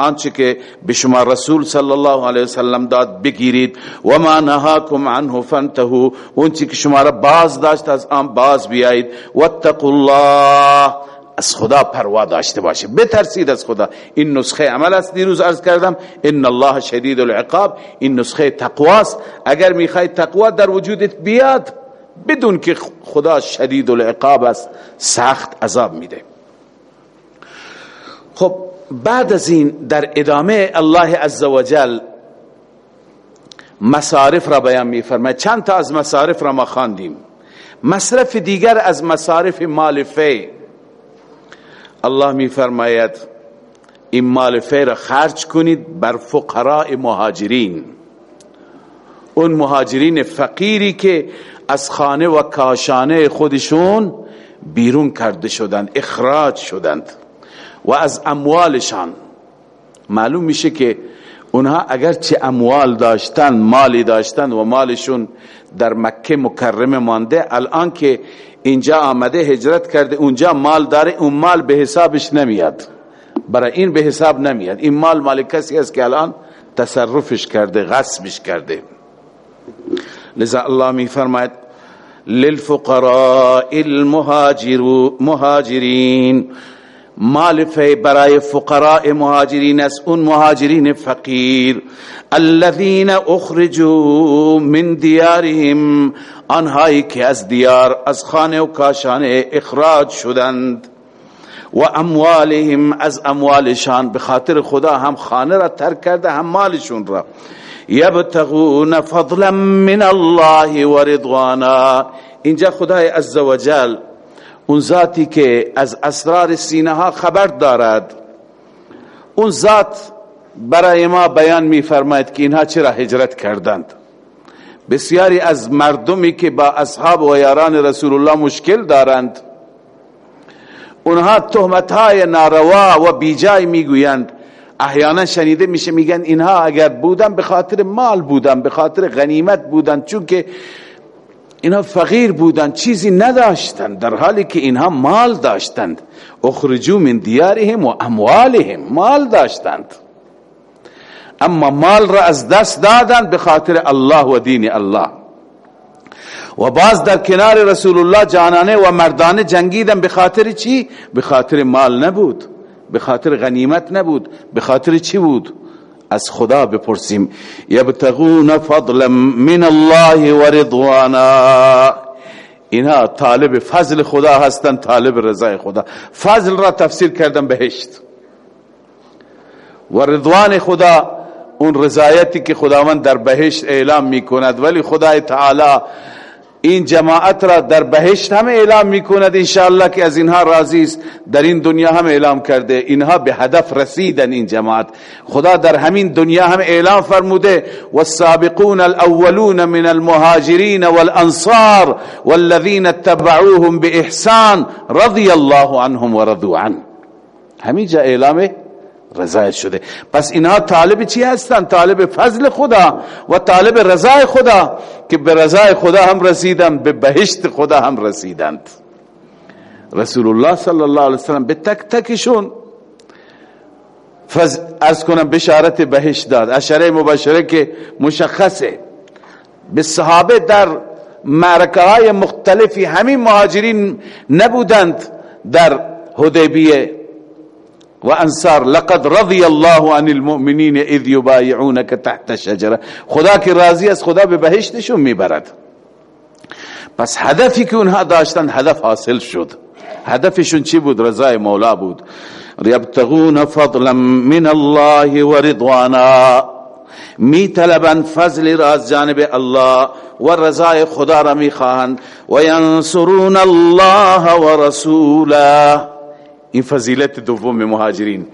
آنچه که به شما رسول صلی الله علیه وسلم داد بگیرید. و ما نهاکم عنه فانتهو. اونچه که شما را باز داشت از آن باز بیایید. واتقوا الله. از خدا پروا داشته باشه بترسید از خدا. این نسخه عمل است دیروز عرض کردم. ان الله شدید العقاب. این نسخه تقواست اگر می‌خواید تقوا در وجودت بیاد بدون که خدا شدید العقاب است سخت عذاب میده. خب بعد از این در ادامه الله عزوجل مصارف را بیان میفرماید. چند تا از مصارف را ما خواندیم. مصرف دیگر از مصارف مال فی. الله میفرماید این مال فی را خرج کنید بر فقراء مهاجرین. اون مهاجرین فقیری که از خانه و کاشانه خودشون بیرون کرده شدند اخراج شدند. و از اموالشان. معلوم میشه که اونها اگر چه اموال داشتن مالی داشتن و مالشون در مکه مکرمه مانده الان که اینجا آمده هجرت کرده اونجا مال داره اون مال به حسابش نمیاد. برای این به حساب نمیاد. این مال مال کسی است که الان تصرفش کرده غصبش کرده. لذا الله می فرماید للفقراء المهاجرین مال فی برای فقراء مهاجرین است. اون مهاجرین فقیر. الذين اخرجوا من دیارهم. آنهایی که از دیار از خانه و کاشانه اخراج شدند. و اموالهم از اموالشان به خاطر خدا هم خانه را ترک کرده هم مالشون را. یبتغون فضلا من الله و رضوانا. اینجا خدای عزوجل اون ذاتی که از اسرار سینه ها خبر دارد. اون ذات برای ما بیان می فرماید که اینها چرا هجرت کردند. بسیاری از مردمی که با اصحاب و یاران رسول الله مشکل دارند اونها تهمت های ناروا و بیجای می‌گویند. احیانا شنیده میشه میگن اینها اگر بودن به خاطر مال بودن به خاطر غنیمت بودن چون که اینها فقیر بودند چیزی نداشتند در حالی که اینها مال داشتند اخرجو من دیارهم و اموالهم مال داشتند اما مال را از دست دادند به خاطر الله و دین الله و باز در کنار رسول الله جانانه و مردانه جنگیدن به خاطر چی؟ به خاطر مال نبود به خاطر غنیمت نبود به خاطر چی بود؟ از خدا بپرسیم. یبتغون فضلا من الله و رضوانا. اینها طالب فضل خدا هستند طالب رضای خدا. فضل را تفسیر کردن بهشت. و رضوان خدا اون رضایتی که خداوند در بهشت اعلام می‌کند. ولی خدای تعالی این جماعت را در بهشت هم اعلام می‌کند انشاءالله که از اینها راضی است. در این دنیا هم اعلام کرده. اینها به هدف رسیدن این جماعت. خدا در همین دنیا هم اعلام فرموده. والسابقون الاولون من المهاجرین والانصار والذین اتبعوهم باحسان رضی الله عنهم ورضوا عنه. همین جا اعلامه رضایت شده. پس اینها طالب چی هستند طالب فضل خدا و طالب رضای خدا که به رضای خدا هم رسیدن به بهشت خدا هم رسیدند. رسول الله صلی الله علیه وسلم به تک تکشون فز از کنم بشارت بهشت داد. اشاره مباشره که مشخصه. به صحابه در معرکه های مختلفی همین مهاجرین نبودند در حدیبیه. و انصار لقد رضی الله عن المؤمنین إذ یبایعونک تحت شجرة. خدا که راضی از خدا به بهشتشون میبرد. پس هدفی که اونها داشتن هدف حاصل شد. هدفشون چی بود؟ رضای مولا بود. یبتغون فضلا من الله و رضوانا می طلبند فضل را از جانب الله و رضای خدا را می خواهند و ینصرون الله و رسوله این فضیلت دوم مهاجرین.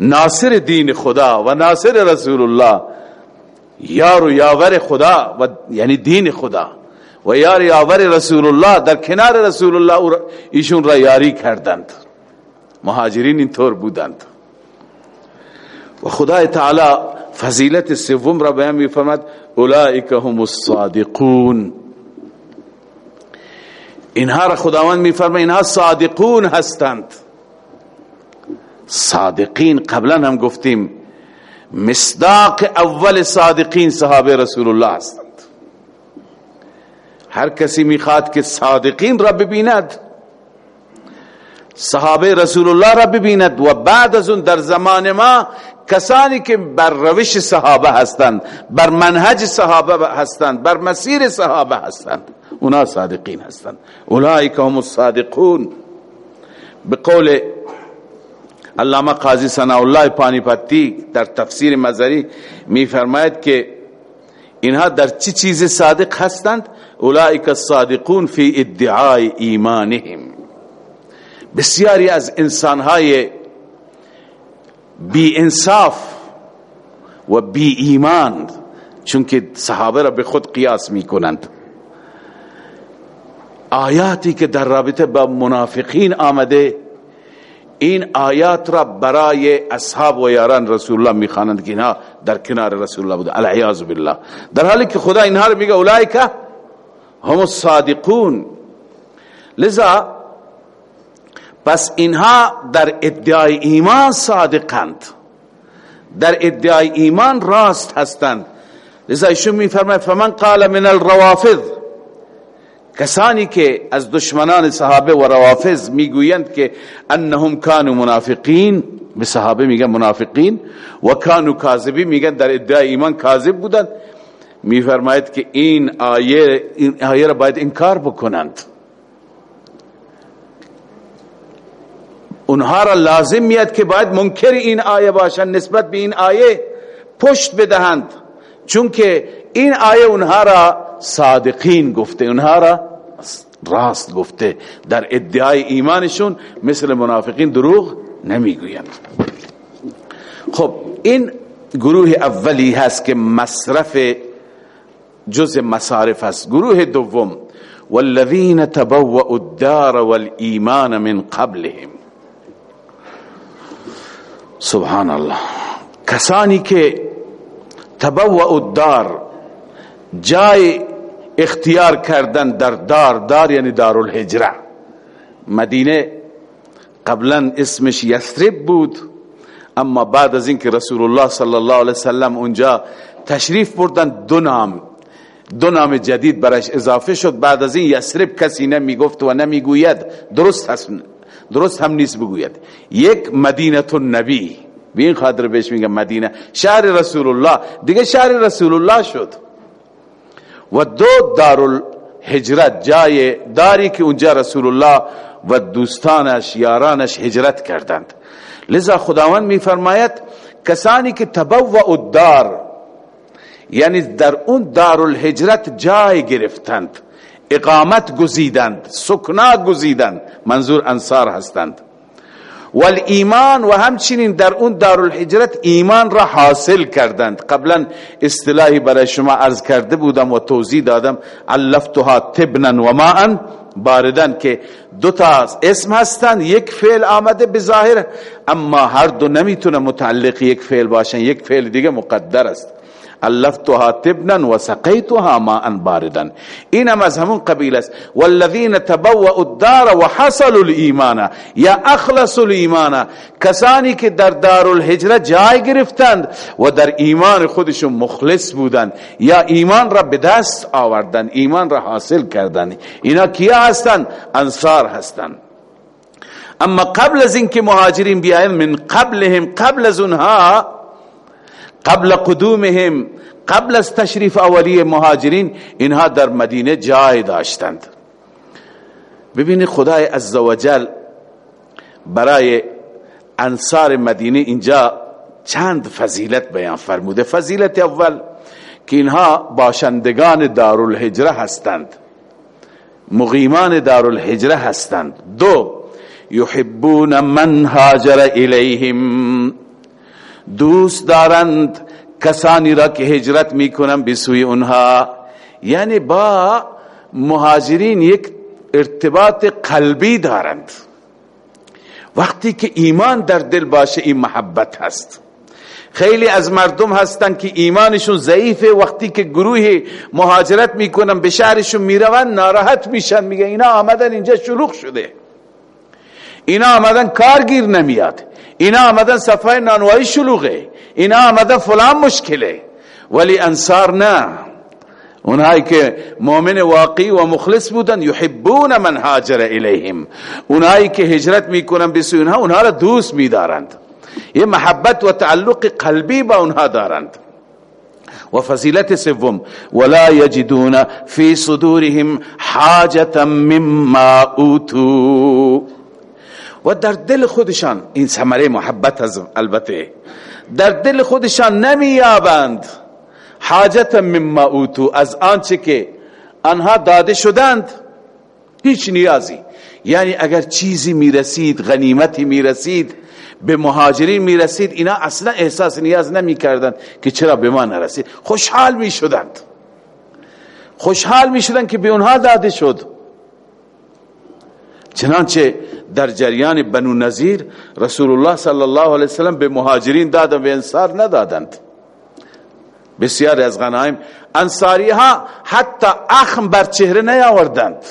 ناصر دین خدا و ناصر رسول الله یار و یاور خدا و یعنی دین خدا. و یار یاور رسول الله در کنار رسول الله ایشون را یاری کردند. مهاجرین اینطور بودند. و خدای تعالی فضیلت سوم را بیان میفرماد اولئک هم الصادقون. اینها را خداوند میفرماید اینها صادقون هستند. صادقین قبلا هم گفتیم مصداق اول صادقین صحابه رسول الله هستند هر کسی می‌خواد که صادقین را ببیند صحابه رسول الله را ببیند و بعد از اون در زمان ما کسانی که بر روش صحابه هستند بر منهج صحابه هستند بر مسیر صحابه هستند اونا صادقین هستند. اولئک هم الصادقون. به قول علامه قاضی الله پانی در تفسیر مزری میفرماید که اینها در چه چیز صادق هستند؟ اولئک الصادقون فی ادعای ایمانهم. بسیاری از انسانهای بی انصاف و بی ایمان چونکه صحابه را به خود قیاس می کنند آیاتی که در رابطه با منافقین آمده این آیات را برای اصحاب و یاران رسول الله می‌خوانند که اینها در کنار رسول الله بوده العیاذ بالله. در حالی که خدا اینها رو میگه اولئک هم الصادقون. لذا پس اینها در ادعای ایمان صادقند. در ادعای ایمان راست هستند. لذا ایشون میفرماید فمن قال من الروافض کسانی که از دشمنان صحابه و روافض می‌گویند که انهم کانوا منافقین به صحابه میگن منافقین و کانوا کاذبین میگن در ادعای ایمان کاذب بودند. میفرماید که این آیه این آیه را باید انکار بکنند. اونها را لازم میاد که باید منکر این آیه باشند نسبت به این آیه پشت بدهند. چون که این آیه اونها را صادقین گفته. اونها را راست گفته. در ادعای ایمانشون مثل منافقین دروغ نمی‌گویند. خب این گروه اولی هست که مصرف جز مصارف است. گروه دوم والذین تبوأوا الدار والایمان من قبلهم. سبحان الله کسانی که تبوأوا الدار جای اختیار کردن در دار دار یعنی دارالهجره مدینه قبلا اسمش یثرب بود اما بعد از اینکه رسول الله صلی الله علیه وسلم اونجا تشریف بردن دو نام دو نام جدید برش اضافه شد. بعد از این یسرب کسی نمی‌گفت و نمی‌گوید. درست هست درست هم نیست بگوید. یک مدینه النبی. به این خاطر بهش میگم مدینه شهر رسول الله دیگه شهر رسول الله شد. و دو دار هجرت جای داری که اونجا رسول الله و دوستانش یارانش هجرت کردند. لذا خداوند میفرماید کسانی که تبوع الدار یعنی در اون دار الهجرت جای گرفتند اقامت گزیدند سکنا گزیدند منظور انصار هستند. والایمان و همچنین در اون دارالحجرت ایمان را حاصل کردند. قبلا اصطلاحی برای شما عرض کرده بودم و توضیح دادم. علفتها تبنا و ماء باردن که دو تا اسم هستند. یک فعل آمده به ظاهر اما هر دو نمی‌تونه متعلق یک فعل باشن. یک فعل دیگه مقدر است. علفتها تبنا و سقیتها ماء باردا. اینم از است والذین تبوأوا الدار و حصلوا الإيمان یا اخلصوا الإيمان. کسانی که در دار الهجرة جای گرفتند و در ایمان خودشون مخلص بودند. یا ایمان را به دست آوردن ایمان را حاصل کردن. اینا کیا هستند؟ انصار هستند. اما قبل از اینکه مهاجرین بیاین من قبلهم قبل از اونها قبل قدومهم قبل از تشریف اولی مهاجرین اینها در مدینه جای داشتند. ببینید خدای عزوجل برای انصار مدینه اینجا چند فضیلت بیان فرموده. فضیلت اول که اینها باشندگان دارالهجره هستند. مقیمان دارالهجره هستند. دو یحبون من هاجر الیهم. دوست دارند کسانی را که هجرت می‌کنن به سوی اونها. یعنی با مهاجرین یک ارتباط قلبی دارند. وقتی که ایمان در دل باشه این محبت هست. خیلی از مردم هستند که ایمانشون ضعیفه. وقتی که گروه مهاجرت می‌کنن به شهرشون می‌روند ناراحت میشن. میگه اینا آمدن اینجا شلوغ شده. اینا آمدن کارگیر نمیاد. اینا آمدن صفای نانوایی شلوغه. اینا آمدن فلان مشکله. ولی انصار نه. اونهایی که مؤمن واقعی و مخلص بودن یحبون من هاجر الیهم. اونهایی که هجرت می‌کنن به سوی اونها اونها را دوست میدارند. یه محبت و تعلق قلبی با اونها دارند. و فضیلت سوم ولا یجدون فی صدورهم حاجتا مما اوتو. و در دل خودشان این ثمره محبت از البته در دل خودشان نمییابند. حاجت مما اوتو از آنچه که آنها داده شدند. هیچ نیازی. یعنی اگر چیزی می‌رسید غنیمتی می‌رسید به مهاجرین می‌رسید اینا اصلا احساس نیاز نمی کردند که چرا به ما نرسید. خوشحال می شدند خوشحال می شدند که به اونها داده شد. چنانچه در جریان بنو نظیر رسول الله صلی الله علیه وسلم به مهاجرین دادن و انصار ندادند. بسیار از غنایم انصاری ها حتی اخم بر چهره نیاوردند.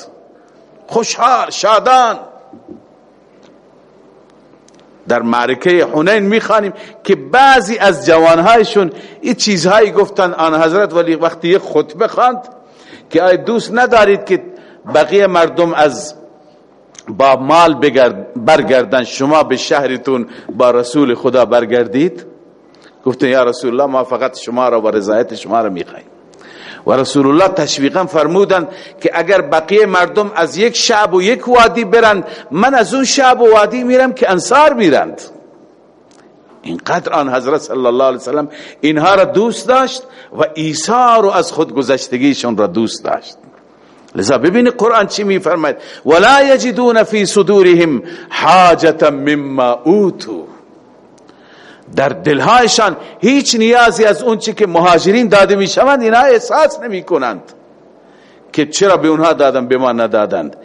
خوشحال شادان. در معرکه حنین می‌خوانیم که بعضی از جوانهایشون این چیزهایی گفتن. آن حضرت ولی وقتی یک خطبه خواند که آی دوست ندارید که بقیه مردم از با مال برگردن شما به شهرتون با رسول خدا برگردید. گفتن یا رسول الله ما فقط شما را و رضایت شما را می‌خواهیم. و رسول الله تشویقا فرمودند که اگر بقیه مردم از یک شعب و یک وادی برند من از اون شعب و وادی میرم که انصار میرند. اینقدر آن حضرت صلی الله علیه وسلم اینها را دوست داشت و ایثار و از خودگذشتگیشون را دوست داشت. لذا ببین قرآن چی می فرماید ولا یجدون فی صدورهم حاجتا مما اوتو. در دلهایشان هیچ نیازی از اون چی که مهاجرین داده می شوند اینا احساس نمی کنند که چرا به اونها دادن به ما ندادند.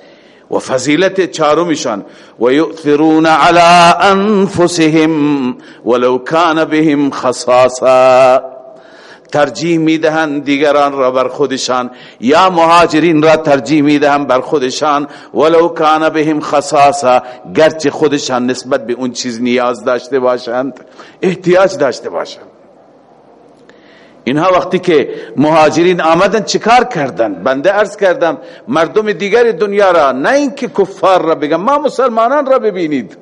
و فضیلت چارمشان و یؤثرون علی انفسهم ولو کان بهم خصاصا. ترجیح می‌دهند دیگران را بر خودشان. یا مهاجرین را ترجیح می‌دهند بر خودشان. ولو کان بهم خصاصا گرچه خودشان نسبت به اون چیز نیاز داشته باشند احتیاج داشته باشند. اینها وقتی که مهاجرین آمدن چیکار کردن؟ بنده عرض کردم مردم دیگر دنیا را نه اینکه کفار را بگم ما مسلمانان را ببینید.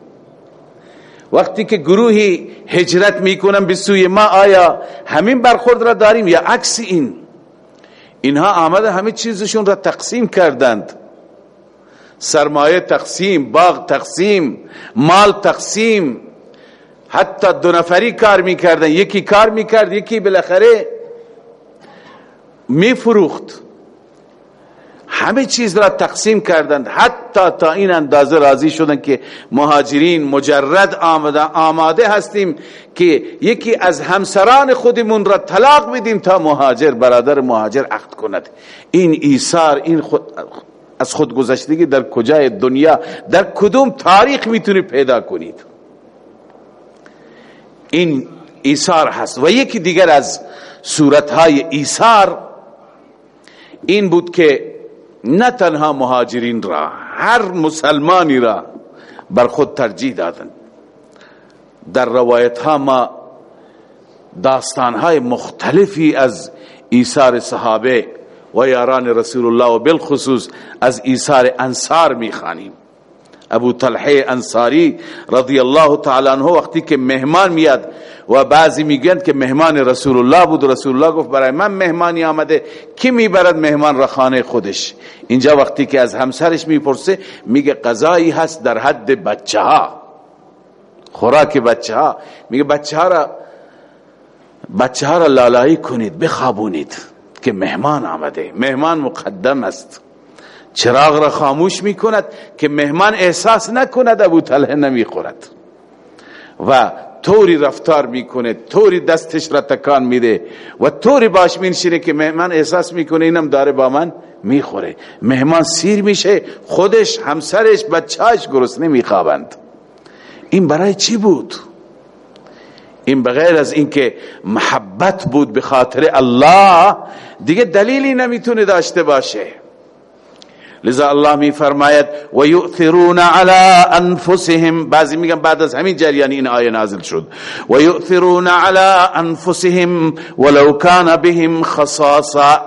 وقتی که گروهی هجرت می‌کنن به سوی ما آیا همین برخورد را داریم یا عکس این؟ اینها آمده همه چیزشون را تقسیم کردند. سرمایه تقسیم باغ تقسیم مال تقسیم. حتی دو نفری کار می‌کردن یکی کار می‌کرد یکی بالاخره میفروخت. همه چیز را تقسیم کردند. حتی تا این اندازه راضی شدند که مهاجرین مجرد آمده آماده هستیم که یکی از همسران خودمون را طلاق بدیم تا مهاجر برادر مهاجر عقد کند. این ایثار این خود از خودگذشتگی در کجای دنیا؟ در کدوم تاریخ می‌تونی پیدا کنید؟ این ایثار هست. و یکی دیگر از صورتهای ایثار این بود که نه تنها مهاجرین را هر مسلمانی را بر خود ترجیح دادند. در روایت ها ما داستان های مختلفی از ایثار صحابه و یاران رسول الله و بالخصوص از ایثار انصار می‌خوانیم. ابو طلحه انصاری رضی الله تعالی عنه وقتی که مهمان میاد و بعضی میگن که مهمان رسول الله بود. رسول الله گفت برای من مهمانی آمده. کی می‌برد مهمان را خانه خودش؟ اینجا وقتی که از همسرش می‌پرسه میگه قضایی هست در حد بچه ها خوراک بچه ها میگه بچه ها را بچه ها را لالایی کنید بخابونید که مهمان آمده. مهمان مقدم است. چراغ را خاموش می کند که مهمان احساس نکند ابو طلحه نمی خورد و طوری رفتار می‌کنه طوری دستش را تکان میده و طوری باش مینشینه که مهمان احساس می‌کنه اینم داره با من می‌خوره. مهمان سیر میشه خودش همسرش بچهاش گرسنه میخوابند. این برای چی بود؟ این بغیر از اینکه محبت بود به خاطر الله دیگه دلیلی نمی‌تونه داشته باشه. لذا الله می فرماید و یؤثرون علی انفسهم. بعضی میگن بعد از همین جریان این آیه نازل شد. و یؤثرون علی انفسهم ولو کان بهم خصاصه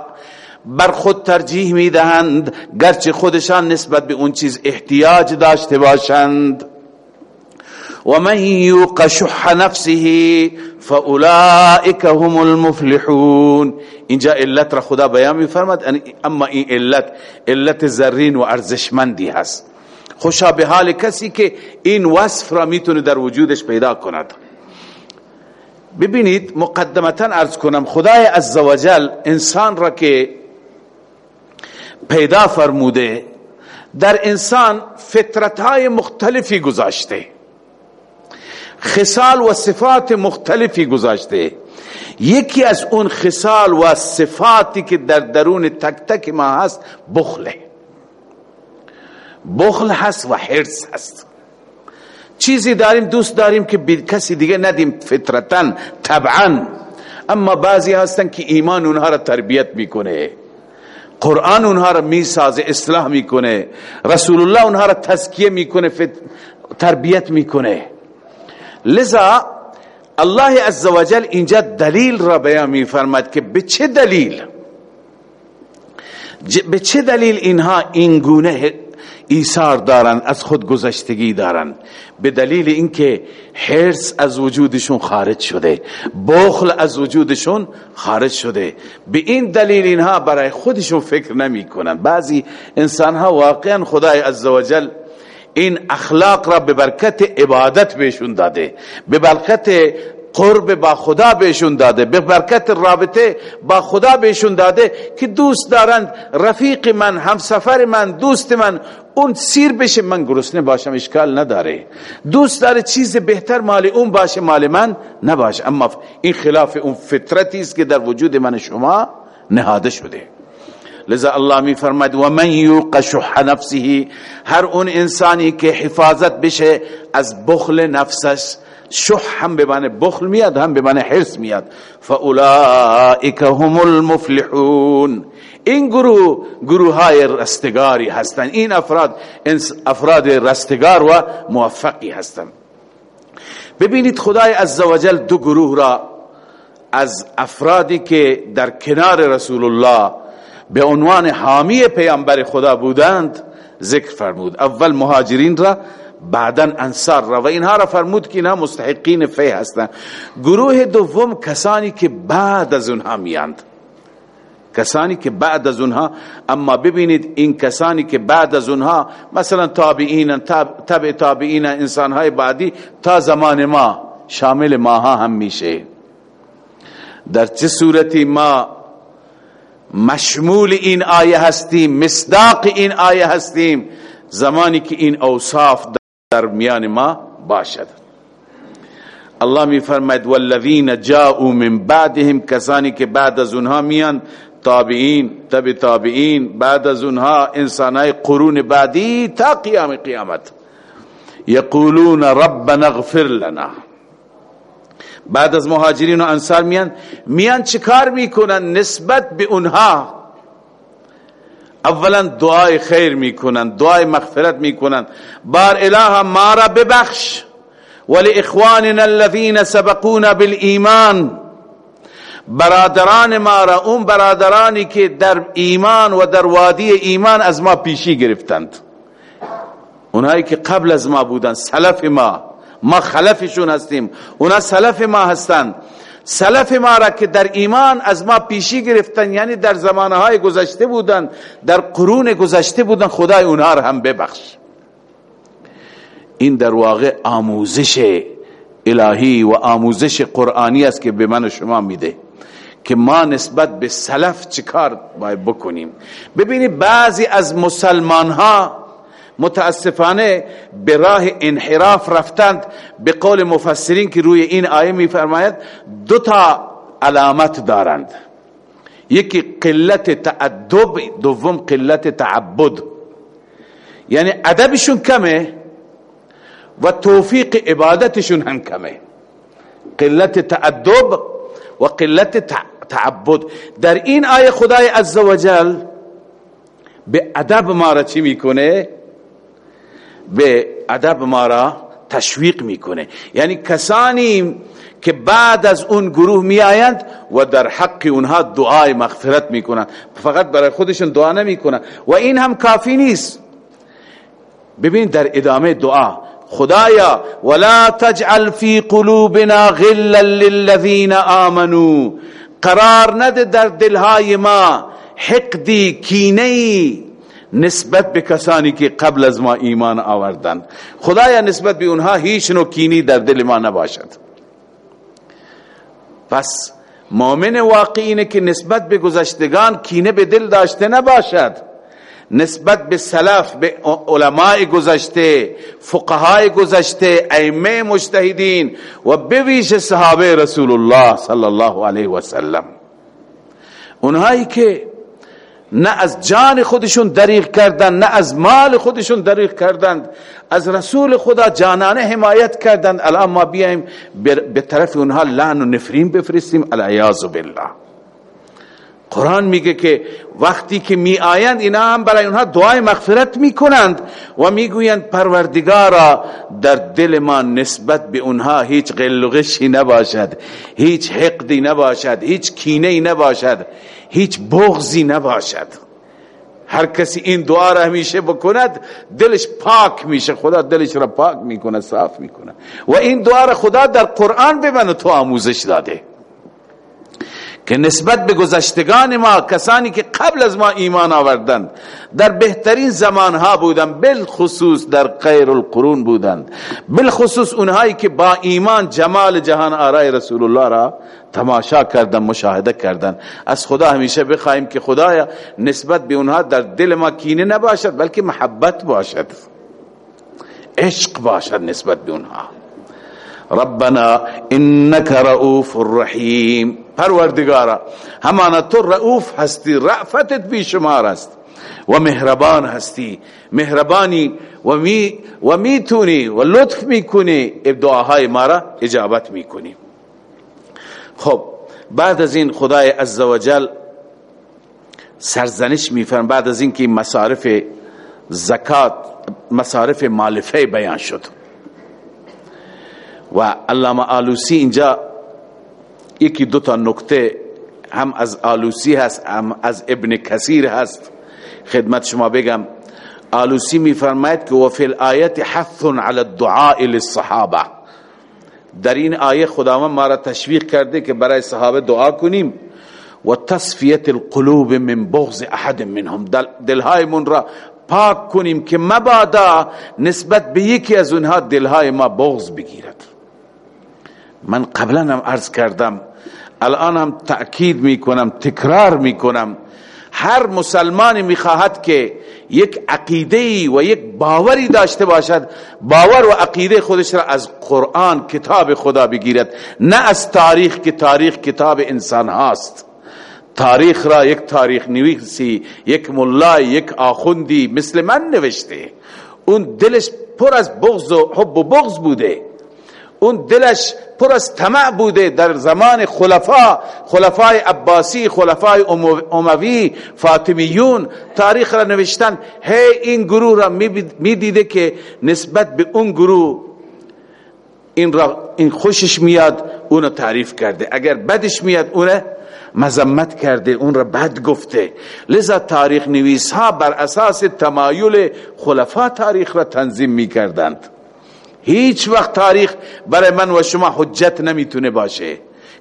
بر خود ترجیح می‌دهند گرچه خودشان نسبت به اون چیز احتیاج داشته باشند. و من یوق شح نفسه فاولئک هم المفلحون اینجا علت را خدا بیان میفرماد اما این علت علت زرین و ارزشمندی هست. خوشا به حال کسی که این وصف را می‌تونه در وجودش پیدا کند. ببینید مقدمتا ارز کنم خدای عزوجل انسان را که پیدا فرموده در انسان فطرتهای مختلفی گذاشته. خصال و صفات مختلفی گذاشته. یکی از اون خصال و صفاتی که در درون تک تک ما هست بخله. بخل هست و حرس هست. چیزی داریم دوست داریم که به کسی دیگه ندیم فطرتا طبعا. اما بعضی هستن که ایمان اونها را تربیت می‌کنه. قرآن اونها را می‌سازه اصلاح می‌کنه. رسول الله اونها را تزکیه می‌کنه تربیت می‌کنه. لذا الله عزوجل اینجا دلیل را بیان میفرماد که به چه دلیل؟ به چه دلیل اینها این گونه ایثار دارن از خود گذشتگی دارن؟ به دلیل اینکه حرس از وجودشون خارج شده بخل از وجودشون خارج شده. به این دلیل اینها برای خودشون فکر نمی کنن بعضی انسان ها واقعا خدای عزوجل این اخلاق را به برکت عبادت بهشون داده به برکت قرب با خدا بهشون داده به برکت رابطه با خدا بهشون داده که دوست دارند رفیق من همسفر من دوست من اون سیر بشه من گرسنه باشم اشکال نداره. دوست داره چیز بهتر مال اون باشه مال من نباشه. اما این خلاف اون فطرتی است که در وجود من شما نهاده شده. لذا الله می فرماید و من یوق شح نفسه. هر اون انسانی که حفاظت بشه از بخل نفسش شح هم به معنی بخل میاد هم به معنی حرص میاد. فاولائک هم المفلحون. این گروه گروه های رستگاری هستند. این افراد افراد رستگار و موفقی هستند. ببینید خدای عزوجل دو گروه را از افرادی که در کنار رسول الله به عنوان حامی پیامبر خدا بودند ذکر فرمود. اول مهاجرین را بعدا انصار را. و اینها را فرمود که اینها مستحقین فی هستند. گروه دوم کسانی که بعد از اونها میاند کسانی که بعد از اونها اما ببینید این کسانی که بعد از اونها مثلا تابعین تبع تابعین انسانهای بعدی تا زمان ما شامل ماها هم میشه. در چه صورتی ما مشمول این آیه هستیم مصداق این آیه هستیم. زمانی که این اوصاف در میان ما باشد. الله می فرماید والذین جاءوا من بعدهم کسانی که بعد از اونها میان تابعین تبع تابعین بعد از اونها انسانای قرون بعدی تا قیام قیامت. یقولون ربنا اغفر لنا. بعد از مهاجرین و انصار میان. میان چیکار می‌کنن نسبت به اونها؟ اولا دعای خیر می‌کنن دعای مغفرت می‌کنن. بار اله ما را ببخش. ولی اخواننا الذين سبقونا بالایمان برادران ما را اون برادرانی که در ایمان و در وادی ایمان از ما پیشی گرفتند. اونایی که قبل از ما بودن سلف ما. ما خلفشون هستیم. اونا سلف ما هستند سلف ما را که در ایمان از ما پیشی گرفتن یعنی در زمانهای گذشته بودن در قرون گذشته بودن خدای اونها را هم ببخش. این در واقع آموزش الهی و آموزش قرآنی است که به من و شما میده که ما نسبت به سلف چیکار باید بکنیم. ببینید بعضی از مسلمان ها متاسفانه به راه انحراف رفتند. به قول مفسرین که روی این آیه میفرماید دو تا علامت دارند. یکی قلت تعدب دوم قلت تعبد. یعنی ادبشون کمه و توفیق عبادتشون هم کمه. قلت تعدب و قلت تعبد. در این آیه خدای عزوجل به ادب ما را چی می‌کنه؟ به ادب ما را تشویق می‌کنه. یعنی کسانی که بعد از اون گروه می آیند و در حق اونها دعای مغفرت می‌کنن فقط برای خودشون دعا نمی‌کنن و این هم کافی نیست. ببین در ادامه دعا. خدایا ولا تجعل في قلوبنا غلا للذين آمنوا قرار نده در دلهای ما حقدی کینهی نسبت به کسانی که قبل از ما ایمان آوردند. خدایا نسبت به اونها هیچ نوع کینی در دل ما نباشد. پس مؤمن واقعی اینه که نسبت به گذشتگان کینه به دل داشته نباشد. نسبت به سلف به علماء گذشته فقهای گذشته ائمه مجتهدین و بویش صحابه رسول الله صلی الله علیه و سلم. اونهایی که نه از جان خودشون دریغ کردند نه از مال خودشون دریغ کردند. از رسول خدا جانانه حمایت کردند. الان ما بیایم به طرف اونها لعن و نفرین بفرستیم. العیاذ بالله. قرآن میگه که وقتی که می آیند اینا هم برای اونها دعای مغفرت می‌کنند و می‌گویند پروردگارا در دل ما نسبت به اونها هیچ غلغشی نباشد هیچ حقدی نباشد هیچ کینه نباشد هیچ بغزی نباشد. هر کسی این دعا را همیشه بکند دلش پاک میشه خدا دلش را پاک می‌کنه صاف می‌کنه. و این دعا را خدا در قرآن به من تو آموزش داده. که نسبت به گذشتگان ما کسانی که قبل از ما ایمان آوردند در بهترین زمانها بودند بالخصوص در غیر القرون بودند. بالخصوص اونهایی که با ایمان جمال جهان آرای رسول الله را تماشا کردن مشاهده کردن از خدا همیشه بخواهیم که خدایا نسبت به اونها در دل ما کینه نباشد بلکه محبت باشد. عشق باشد نسبت به اونها. ربنا انك رؤوف رحیم پروردگارا همانا تو رؤوف هستی رأفتت بی شمار است و مهربان هستی. مهربانی و می و می‌تونی و لطف می‌کنی دعاهای ما را اجابت می‌کنی. خب بعد از این خدای عزوجل سرزنش میفرم. بعد از این که مصارف زکات مصارف مالفه بیان شد. و علامه آلوسی اینجا یکی دو تا نکته هم از آلوسی هست هم از ابن کثیر هست. خدمت شما بگم آلوسی میفرماید که وفی الآیت حث علی الدعاء للصحابه. در این آیه خداوند ما را تشویق کرده که برای صحابه دعا کنیم. و تصفیت القلوب من بغض احد منهم. دلهای من را پاک کنیم که مبادا نسبت به یکی از اونها دلهای ما بغض بگیرد. من قبلا هم عرض کردم الان هم تأکید می‌کنم تکرار می‌کنم. هر مسلمانی می‌خواهد که یک عقیده و یک باوری داشته باشد باور و عقیده خودش را از قرآن کتاب خدا بگیرد. نه از تاریخ که تاریخ کتاب انسان هاست. تاریخ را یک تاریخ نویسی یک ملای یک آخوندی مثل من نوشته. اون دلش پر از بغض و حب و بغض بوده. اون دلش پر از طمع بوده در زمان خلفا خلفای عباسی خلفای اموی فاطمیون. تاریخ را نوشتن. هی این گروه را می دیده که نسبت به اون گروه این را این خوشش میاد اون تعریف کرده. اگر بدش میاد اون مذمت کرده اون را بد گفته. لذا تاریخ نویس ها بر اساس تمایل خلفا تاریخ را تنظیم می کردند هیچ وقت تاریخ برای من و شما حجت نمی‌تونه باشه.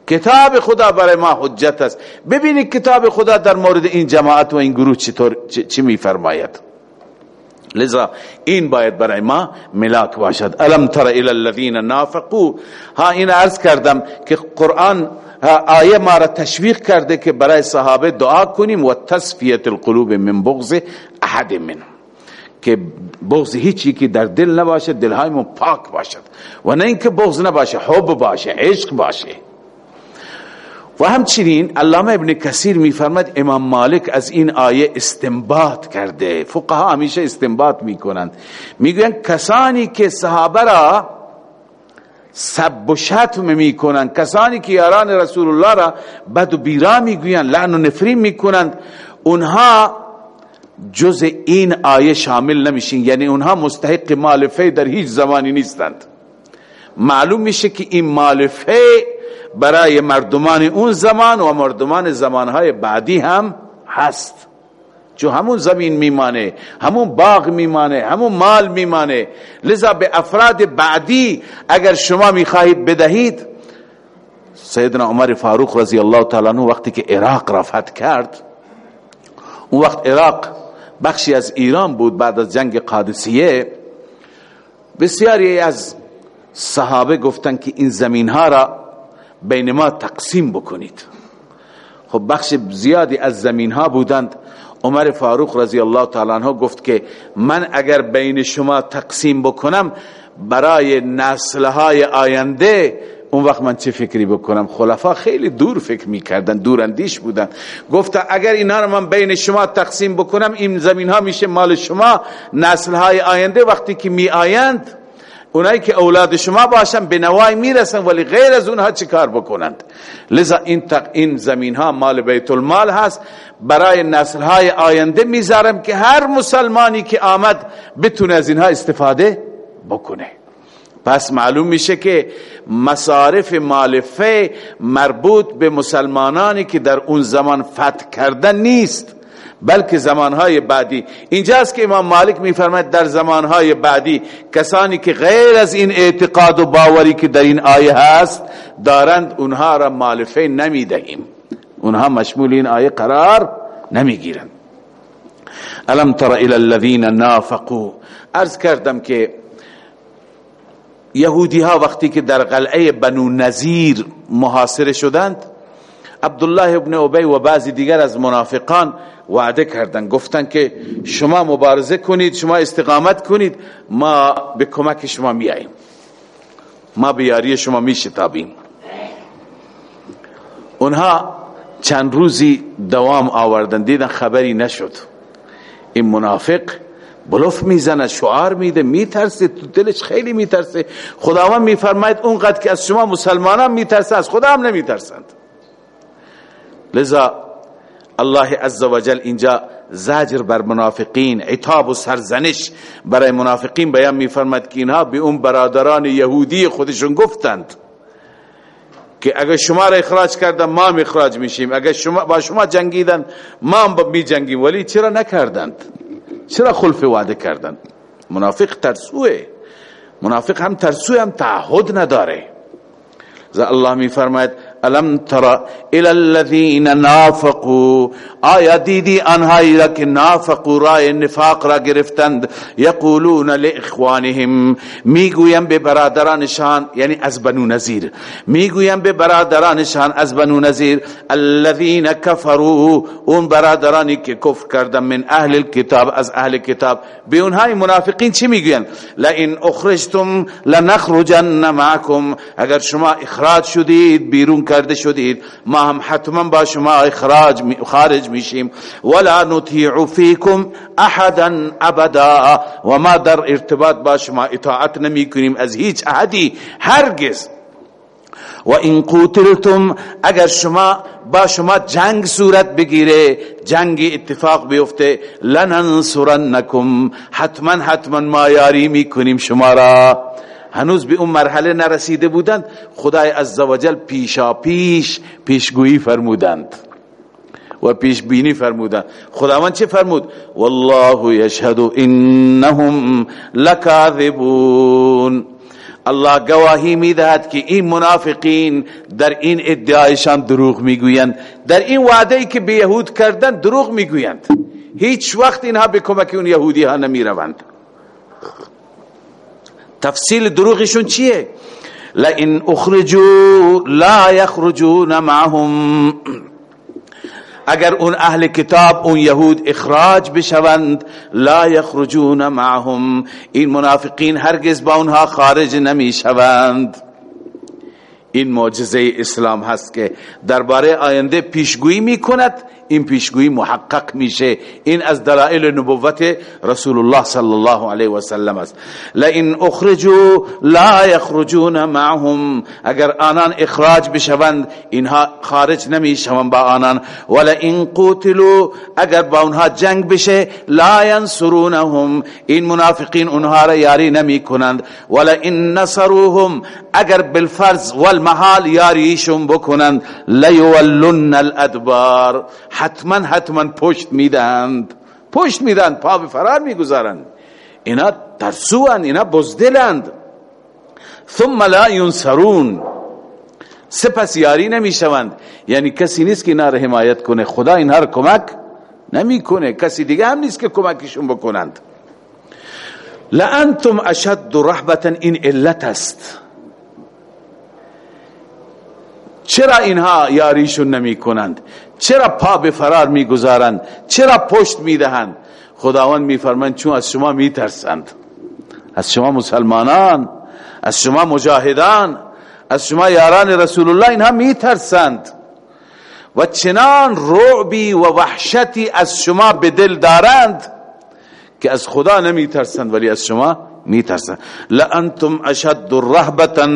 کتاب خدا برای ما حجت است. ببینید کتاب خدا در مورد این جماعت و این گروه چطور چی میفرماید. لذا این باید برای ما ملاک باشد. الم تر الى الذين نافقوا ها این عرض کردم که قرآن آیه ما را تشویق کرده که برای صحابه دعا کنیم. و تصفیت القلوب من بغض احد منهم. که بغض هیچی که در دل نباشه دلهایمون پاک باشد. و نه اینکه بغض نباشه حب باشه عشق باشه. و همچنین علامه ابن کثیر میفرماد امام مالک از این آیه استنباط کرده. فقها همیشه استنباط می‌کنند. می‌گویند کسانی که صحابه را سب و شتم می‌کنند کسانی که یاران رسول الله را بد و بیرا می‌گویند لعن و نفرین می‌کنند اونها جز این آیه شامل نمیشین. یعنی اونها مستحق مالفه در هیچ زمانی نیستند. معلوم میشه که این مالفه برای مردمان اون زمان و مردمان زمانهای بعدی هم هست. جو همون زمین میمانه همون باغ میمانه همون مال میمانه. لذا به افراد بعدی اگر شما می‌خواهید بدهید سیدنا عمر فاروق رضی الله تعالی عنہ وقتی که عراق را فتح کرد اون وقت عراق بخشی از ایران بود بعد از جنگ قادسیه بسیاری از صحابه گفتن که این زمین ها را بین ما تقسیم بکنید. خب بخش زیادی از زمین ها بودند. عمر فاروق رضی الله تعالی عنہ گفت که من اگر بین شما تقسیم بکنم برای نسل های آینده اون وقت من چه فکری بکنم؟ خلفا خیلی دور فکر می‌کردن دور اندیش بودن. گفت اگر اینا رو من بین شما تقسیم بکنم این زمین ها میشه مال شما نسل های آینده وقتی که می آیند اونایی که اولاد شما باشن به نوای می‌رسن ولی غیر از اونها چه کار بکنند؟ لذا این تق این زمین ها مال بیت المال هست. برای نسل های آینده می‌ذارم که هر مسلمانی که آمد بتونه از اینها استفاده بکنه. پس معلوم میشه که مصارف مالفه مربوط به مسلمانانی که در اون زمان فتح کردن نیست بلکه زمانهای بعدی. اینجاست که امام مالک میفرماید در زمانهای بعدی کسانی که غیر از این اعتقاد و باوری که در این آیه هست دارند اونها را مالفه نمی‌دهیم. اونها مشمول این آیه قرار نمی‌گیرند. الم تر الى الذين نافقوا؟ ارز کردم که یهودی ها وقتی که در قلعه بنو نظیر محاصره شدند عبدالله ابن عبی و بعضی دیگر از منافقان وعده کردند. گفتند که شما مبارزه کنید شما استقامت کنید ما به کمک شما میاییم ما به شما میشتابیم. اونها چند روزی دوام آوردن دیدن خبری نشد. این منافق بلوف می‌زنه شعار میده میترسه تو دلش خیلی میترسه. خداوند میفرماید اونقدر که از شما مسلمانان میترسه از خدا هم نمیترسند. لذا الله عز وجل اینجا زجر بر منافقین عتاب و سرزنش برای منافقین بیان میفرماید که اینها به اون برادران یهودی خودشون گفتند که اگر شما را اخراج کردن ما هم اخراج میشیم. اگر شما با شما جنگیدن ما هم می جنگیم ولی چرا نکردند؟ چرا خلف وعده کردند منافق ترسوه. منافق هم ترسوه هم تعهد نداره. الله می فرماید الم ترى الى الذين نافقوا؟ آیا دیدی آنهایی را که نافقوا رای نفاق را گرفتند؟ یقولون لاخوانهم می‌گویم به برادرانشان یعنی از بنو نذیر می‌گویم به برادرانشان از بنو نذیر الذين كفروا اون برادرانی که کفر کردن من اهل الكتاب از اهل کتاب. به اونهای منافقین چی می‌گوین؟ لئن اخرجتم لنخرجن معكم اگر شما اخراج شدید بیرون کرده شدید ما هم حتما با شما اخراج خارج میشیم. ولا نطیع فیکم احدا ابدا. و ما در ارتباط با شما اطاعت نمی کنیم از هیچ احدی هرگز. و این قوتلتم اگر شما با شما جنگ صورت بگیره جنگ اتفاق بیفته لننصرنکم. حتما حتما ما یاری می‌کنیم شما را. هنوز به اون مرحله نرسیده بودند خدای عزوجل پیشا پیش پیشگویی فرمودند و پیش بینی فرمودند. خداوند چه فرمود؟ والله یشهد انهم لکاذبون. الله گواهی می‌دهد که این منافقین در این ادعایشان دروغ می‌گویند. در این وعده ای که به یهود کردن دروغ می‌گویند. هیچ وقت اینها به کمک اون یهودی ها نمی تفصیل دروغشون چیه؟ لئن اخرجوا لا يخرجون معهم. اگر اون اهل کتاب اون یهود اخراج بشوند لا یخرجون معهم. این منافقین هرگز با اونها خارج نمی شوند این معجزه اسلام هست که درباره آینده پیشگویی می کند این پیشگویی محقق میشه. این از دلائل نبوت رسول الله صلی الله علیه و سلم است. لئن اخرجوا لا یخرجون معهم. اگر آنان اخراج بشوند اینها خارج نمی‌شوند با آنان. ولئن قتلوا اگر با اونها جنگ بشه لا ینصرونهم. این منافقین اونها را یاری نمی کنند ولئن نصروهم اگر بالفرض والمحال یاریشون بکنند لیولن الادبار. حتما حتما پشت میدند. پشت میدند پا به فرار می‌گذارند. اینا ترسوان اینا بزدلند. ثم لا ینصرون. سپس یاری نمی‌شوند. یعنی کسی نیست که اینا را حمایت کنه. خدا اینها را کمک نمی‌کنه. کسی دیگه هم نیست که کمکشون بکنند. لانتم اشد رحبتا این علت است. چرا اینها یاریشون نمی کنند چرا پا به فرار می گذارند چرا پشت می دهند خداوند می فرمند چون از شما می ترسند از شما مسلمانان از شما مجاهدان از شما یاران رسول الله اینها می ترسند و چنان رعبی و وحشتی از شما به دل دارند که از خدا نمی ترسند ولی از شما می ترسند لانتم اشد رهبتا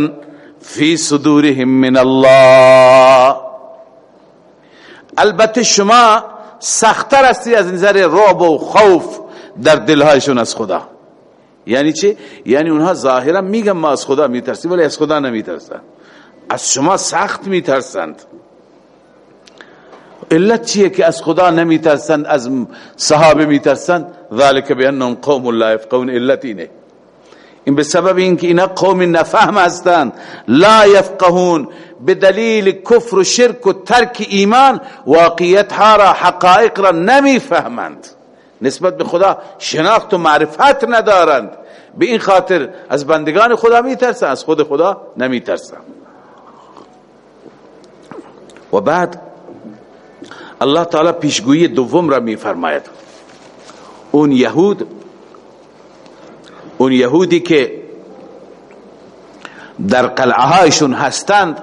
فی صدورهم من الله. البته شما سختتر هستی از نظر رعب و خوف در دلهایشون از خدا. یعنی چی؟ یعنی اونها ظاهرا میگن ما از خدا میترسیم ولی از خدا نمیترسن. از شما سخت میترسند. علت چیه که از خدا نمیترسند از صحابه میترسند؟ ذالک بانهم قوم لا يفقهون علت اینه. این به سبب اینکه اینا قوم نفهم هستند. لا یفقهون. به دلیل کفر و شرک و ترک ایمان واقعیت ها را حقائق را نمی‌فهمند. نسبت به خدا شناخت و معرفت ندارند. به این خاطر از بندگان خدا میترسن از خود خدا نمیترسن و بعد الله تعالی پیشگویی دوم را میفرماید. اون یهود اون یهودی که در قلعه هایشون هستند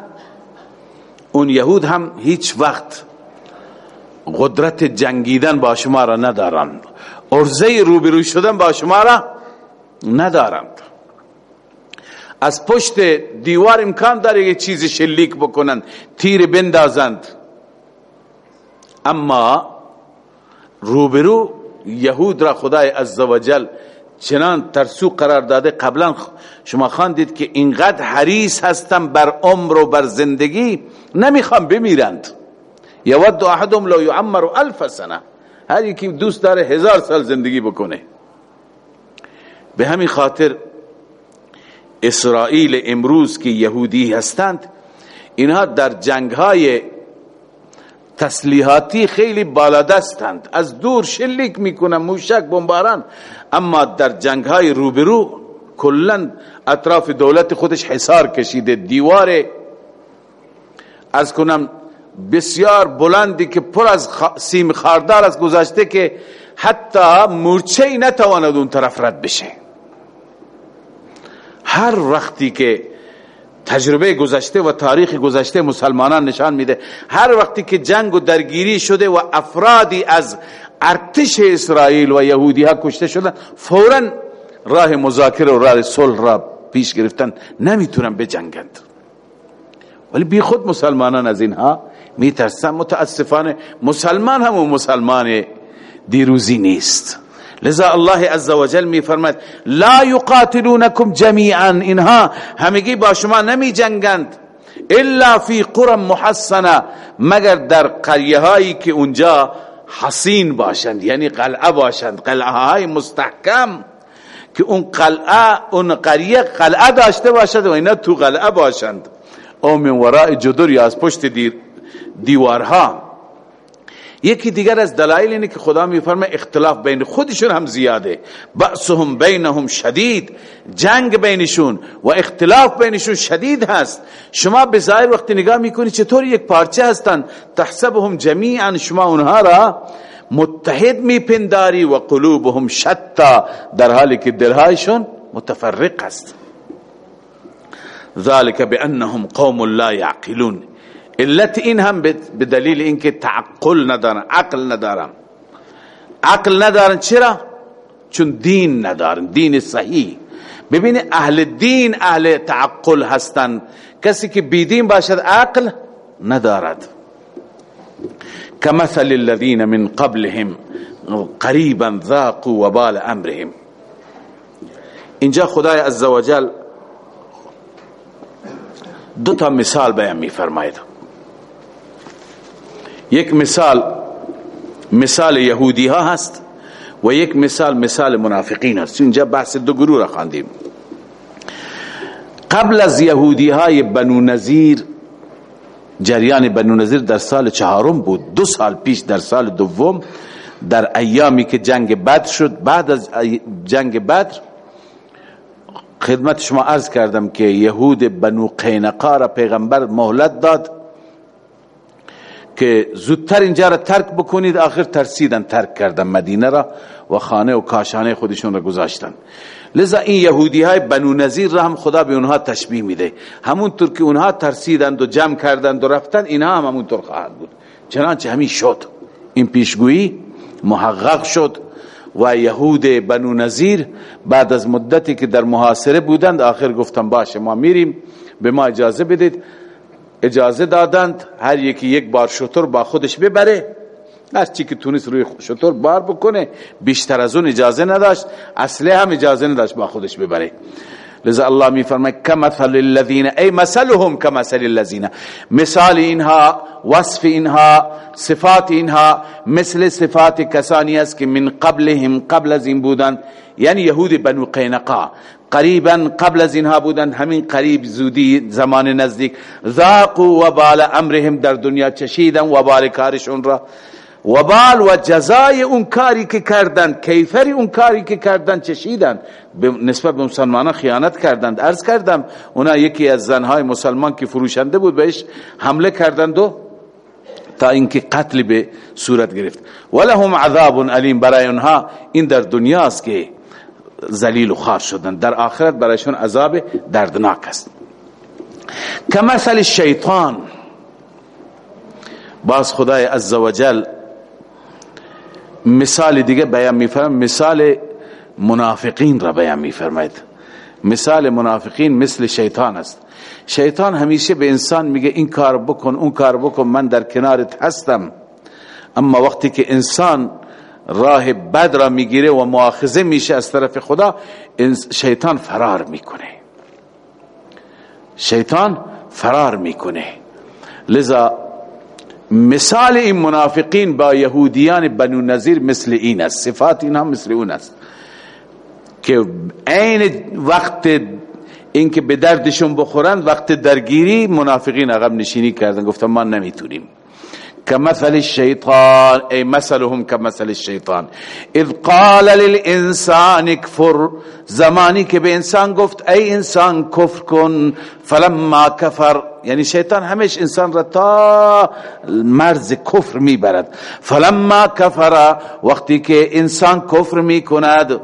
اون یهود هم هیچ وقت قدرت جنگیدن با شما را ندارند. ارزه روبرو شدن با شما را ندارند. از پشت دیوار امکان داره یه چیز شلیک بکنند تیر بندازند. اما روبرو یهود را خدای عزوجل چنان ترسو قرار داده. قبلا شما خواندید که اینقدر حریص هستن بر عمر و بر زندگی نمی‌خوان بمیرند. یود احدهم لا یعمر الف سنه. هر یکی دوست داره هزار سال زندگی بکنه. به همین خاطر اسرائیل امروز که یهودی هستند اینها در جنگ های تسلیحاتی خیلی بالادستند. از دور شلیک می‌کنن موشک بمباران. اما در جنگ های روبرو کلا اطراف دولت خودش حصار کشیده. دیوار از کنم بسیار بلندی که پر از سیم خاردار از گذاشته که حتی مورچه ای نتواند اون طرف رد بشه. هر وقتی که تجربه گذشته و تاریخ گذشته مسلمانان نشان میده. هر وقتی که جنگ و درگیری شده و افرادی از ارتش اسرائیل و یهودی ها کشته شدن فورا راه مذاکره و راه صلح را پیش گرفتن. نمی‌تونن بجنگند ولی بی خود مسلمانان از اینها میترسن. متاسفانه مسلمان هم و مسلمان دیروزی نیست. لذا الله عز وجل می فرماید لا یقاتلونکم جمیعا اینها همگی با شما نمی جنگند الا فی قرى محصنه مگر در قریه هایی که اونجا حسین باشند یعنی قلعه باشند قلعه های مستحکم که اون قلعه اون قریه قلعه داشته باشد و اینا تو قلعه باشند. او من وراء جدر یا از پشت دیوارها. یکی دیگر از دلایل اینه که خدا میفرمه اختلاف بین خودشون هم زیاده. بأسهم بینهم شدید. جنگ بینشون و اختلاف بینشون شدید هست. شما به ظاهر وقتی نگاه می‌کنی چطور یک پارچه هستن؟ تحسبهم جمیعا. شما اونها را متحد میپنداری و قلوبهم شتا. در حالی که دلهایشون متفرق است. ذلك بانهم قوم لا يعقلون. علت این هم به دلیل اینکه تعقل ندارن عقل ندارن. عقل ندارن چرا؟ چون دین ندارن دین صحیح. ببین اهل دین اهل تعقل هستن. کسی که بیدین باشد عقل ندارد. كمثل الذين من قبلهم قریبا ذاقوا وبال امرهم اینجا خدای عزوجل دو تا مثال بیان میفرماید. یک مثال مثال یهودی ها هست و یک مثال مثال منافقین هست. اینجا بحث دو گروه را خواندیم. قبل از یهودی های بنو نظیر جریان بنو نظیر در سال چهارم بود. دو سال پیش در سال دوم در ایامی که جنگ بدر شد. بعد از جنگ بدر خدمت شما عرض کردم که یهود بنو قینقا را پیغمبر مهلت داد. که زودتر اینجا را ترک بکنید آخر ترسیدن ترک کردن مدینه را و خانه و کاشانه خودشون را گذاشتن. لذا این یهودی های بنو نظیر را هم خدا به اونها تشبیه میده. همونطور که اونها ترسیدند و جمع کردند و رفتن اینها هم همونطور خواهد بود. چنانچه همین شد. این پیشگویی محقق شد و یهود بنو نظیر بعد از مدتی که در محاصره بودند آخر گفتن باشه ما میریم به ما اجازه بدید. اجازه دادند هر یکی یک بار شطور با خودش ببره. هر چی که تونست روی شطور بار بکنه بیشتر از اون اجازه نداشت اصله هم اجازه نداشت با خودش ببره. لذا الله می فرماید کمثل الذین ای مثلهم کمثل الذین. مثال اینها وصف اینها صفات اینها مثل صفات کسانی است که من قبلهم قبل از این بودن یعنی یهود بنو قینقا قریبا قبل از اینها بودن همین قریب زودی زمان نزدیک. ذاقوا وبال امرهم در دنیا چشیدن وبال کارشون را. وبال و جزای اون کاری که کردن کیفری اون کاری که کردن چشیدن نسبت به مسلمانان خیانت کردند. عرض کردم اونا یکی از زنهای مسلمان که فروشنده بود بهش حمله کردند و تا اینکه قتل به صورت گرفت. ولهم عذاب علیم. برای اونها این در دنیاست که ذلیل و خار شدن. در آخرت برایشون عذاب دردناک است. کمثل الشیطان باز خدای عزوجل مثال دیگه بیان میفرم مثال منافقین را بیان میفرماید. مثال منافقین مثل شیطان است. شیطان همیشه به انسان میگه این کار بکن اون کار بکن من در کنارت هستم. اما وقتی که انسان راه بد را می‌گیره و مؤاخذه میشه از طرف خدا شیطان فرار می‌کنه. شیطان فرار می‌کنه. لذا مثال این منافقین با یهودیان بنو نظیر مثل این است. صفات این هم مثل اون است. که عین وقت اینکه به دردشون بخورند وقت درگیری منافقین عقب نشینی کردن. گفتن ما نمی‌تونیم. كمثل الشيطان أي مثلهم كمثل الشيطان. إذ قال للإنسان كفر زمانی که به انسان گفت ای إنسان کفر کن فلما کفر یعنی شیطان همیش إنسان را تا مرز کفر میبرد. فلما کفر وقتی که إنسان کفر میکند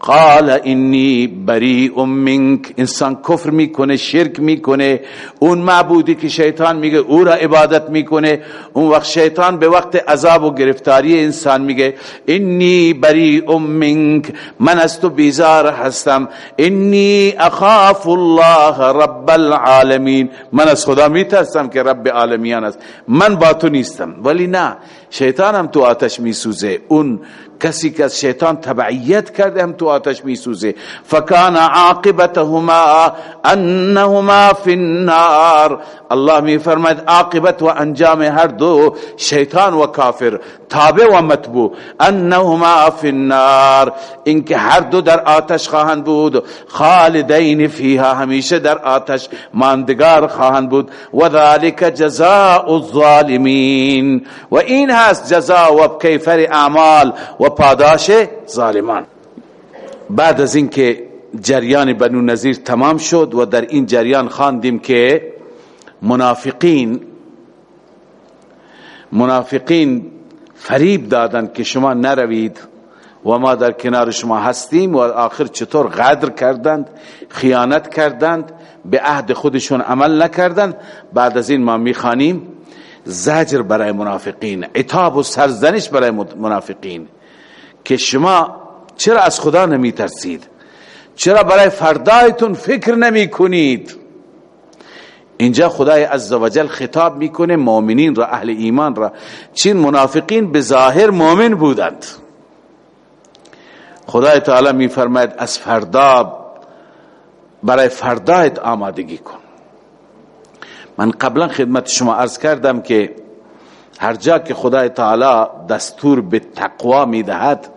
قال انی بریء منک. انسان کفر می‌کنه شرک می‌کنه. اون معبودی که شیطان میگه او را عبادت می‌کنه. اون وقت شیطان به وقت عذاب و گرفتاری انسان میگه انی بریء منک. من از تو بیزار هستم. انی اخاف الله رب العالمین. من از خدا میترسم که رب عالمیان است. من با تو نیستم. ولی نه شیطان هم تو آتش میسوزه. اون کسی که از شیطان تبعیت کرده هم تو آتش میسوزه. فکان عاقبتهما انهما فی النار. الله می فرماید عاقبت و انجام هر دو شیطان و کافر تابع و متبو انهما فی النار. اینکه هر دو در آتش خواهند بود. خالدین فیها. همیشه در آتش ماندگار خواهند بود. و ذلك جزاء الظالمین. و این هست جزا و کیفر اعمال. و پاداش ظالمان. بعد از اینکه جریان بنو نظیر تمام شد و در این جریان خواندیم که منافقین منافقین فریب دادند که شما نروید و ما در کنار شما هستیم و آخر چطور غدر کردند خیانت کردند به عهد خودشون عمل نکردند. بعد از این ما می‌خوانیم زجر برای منافقین عتاب و سرزنش برای منافقین. که شما چرا از خدا نمی ترسید چرا برای فردایتون فکر نمی کنید اینجا خدای عزوجل خطاب می‌کنه مؤمنین را اهل ایمان را. چین منافقین به ظاهر مؤمن بودند. خدای تعالی میفرماید از فردا برای فردایت آمادگی کن. من قبلا خدمت شما عرض کردم که هر جا که خدای تعالی دستور به تقوا می‌دهد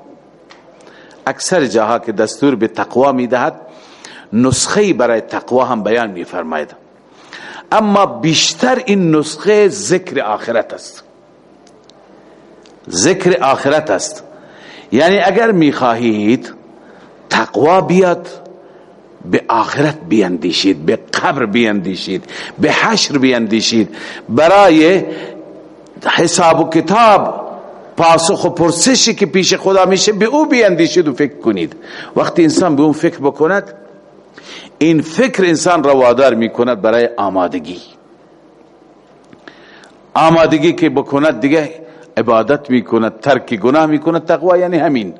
اکثر جاها که دستور به تقوا می‌دهد نسخه برای تقوا هم بیان میفرماید. اما بیشتر این نسخه ذکر آخرت است. ذکر آخرت است. یعنی اگر می‌خواهید تقوا بیاد به آخرت بیندیشید به قبر بیندیشید به حشر بیندیشید برای حساب و کتاب پاسخ و پرسشی که پیش خدا میشه به او بیندیشید و فکر کنید. وقتی انسان به اون فکر بکند این فکر انسان را وادار می‌کند برای آمادگی. آمادگی که بکند دیگه عبادت می‌کند ترک گناه می‌کند تقوا یعنی همین.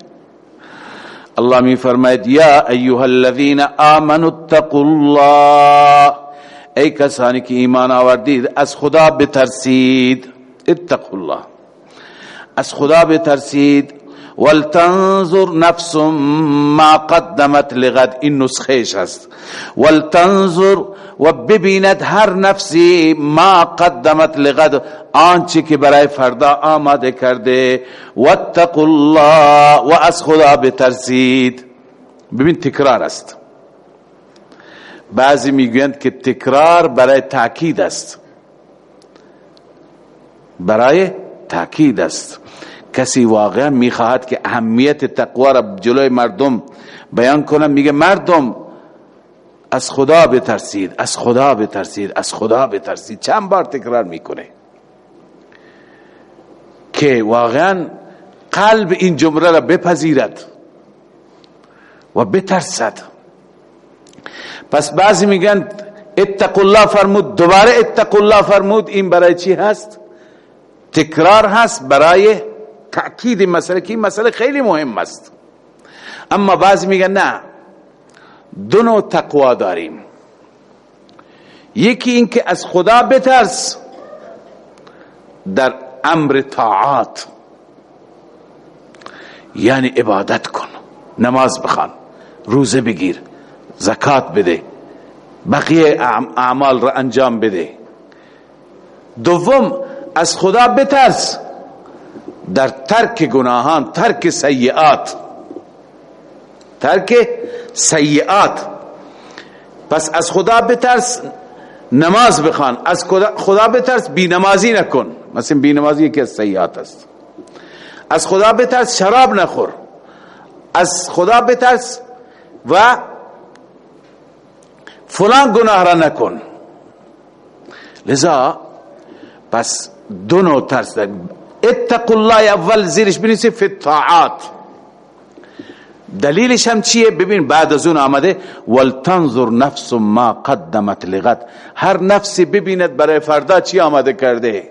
الله می فرماید یا ایها الذين آمنوا اتقوا الله. ای کسانی که ایمان آوردید از خدا بترسید. اتقوا الله. از خدا بترسید. ولتنظر نفس ما قدمت لغد این نسخهش هست. ولتنظر و ببیند هر نفسی ما قدمت لغد آنچه که برای فردا آماده کرده. واتقوا الله و از خدا بترسید. ببین تکرار است. بعضی می‌گویند که تکرار برای تاکید است. برای تاکید است. کسی واقعا می‌خواهد که اهمیت تقوا را جلوی مردم بیان کنه میگه مردم از خدا بترسید از خدا بترسید از خدا بترسید. چند بار تکرار می‌کنه. که واقعا قلب این جمله را بپذیرد و بترسد. پس بعضی میگن اتقوا الله فرمود دوباره اتقوا الله فرمود این برای چی هست؟ تکرار هست برای تأکید مسئله که این مسئله خیلی مهم است. اما بعضی میگن نه دو نوع تقوا داریم. یکی اینکه از خدا بترس در امر طاعات یعنی عبادت کن نماز بخوان روزه بگیر زکات بده بقیه اعمال را انجام بده. دوم از خدا بترس. در ترک گناهان ترک سیئات. ترک سیئات. پس از خدا بترس نماز بخوان. از خدا بترس بی نمازی نکن. مثلا بی نمازی که سیئات است. از خدا بترس شراب نخور. از خدا بترس و فلان گناه را نکن. لذا پس دو نوع ترس اتقوا الله اول زیرش بنویسید فی الطاعات. دلیلش هم چیه؟ ببین بعد از اون آمده ولتنظر نفس ما قدمت لغت هر نفسی ببیند برای فردا چی آمده کرده؟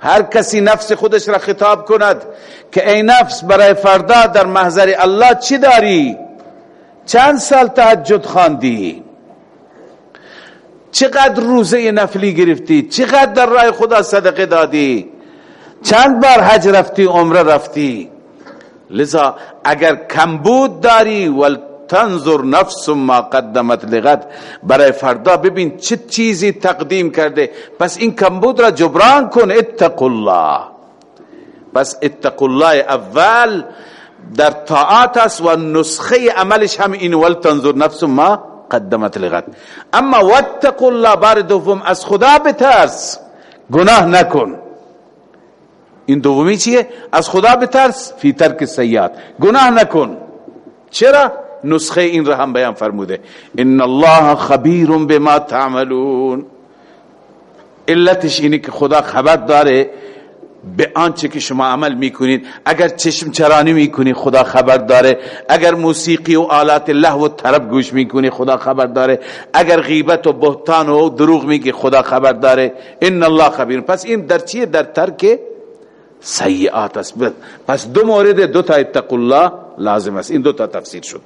هر کسی نفس خودش را خطاب کند که ای نفس برای فردا در محضر الله چی داری؟ چند سال تهجد خواندی؟ چقدر روزه نفلی گرفتی؟ چقدر در راه خدا صدقه دادی؟ چند بار حج رفتی عمره رفتی؟ لذا اگر کمبود داری ول تنظر نفس ما قدمت لغت برای فردا ببین چه چیزی تقدیم کرده. پس این کمبود را جبران کن اتق الله. پس اتق الله اول در طاعات است و نسخه عملش هم این ول تنظر نفس ما قدمت لغت. اما واتق الله بار دوم از خدا بترس. گناه نکن. این دومی چیه؟ از خدا بترس فی ترک سیئات گناه نکن. چرا؟ نسخه این را هم بیان فرموده. ان الله خبیر بما تعملون. علتش اینه که خدا خبر داره به آنچه که شما عمل می‌کنید اگر چشم چرانی می‌کنی خدا خبر داره. اگر موسیقی و آلات له و طرب گوش می‌کنی خدا خبر داره. اگر غیبت و بهتان و دروغ میگی خدا خبر داره. ان الله خبیر. پس این در چیه در ترک سیئات است. پس دو مورد دو تا اتق الله لازم است. این دو تا تفسیر شد.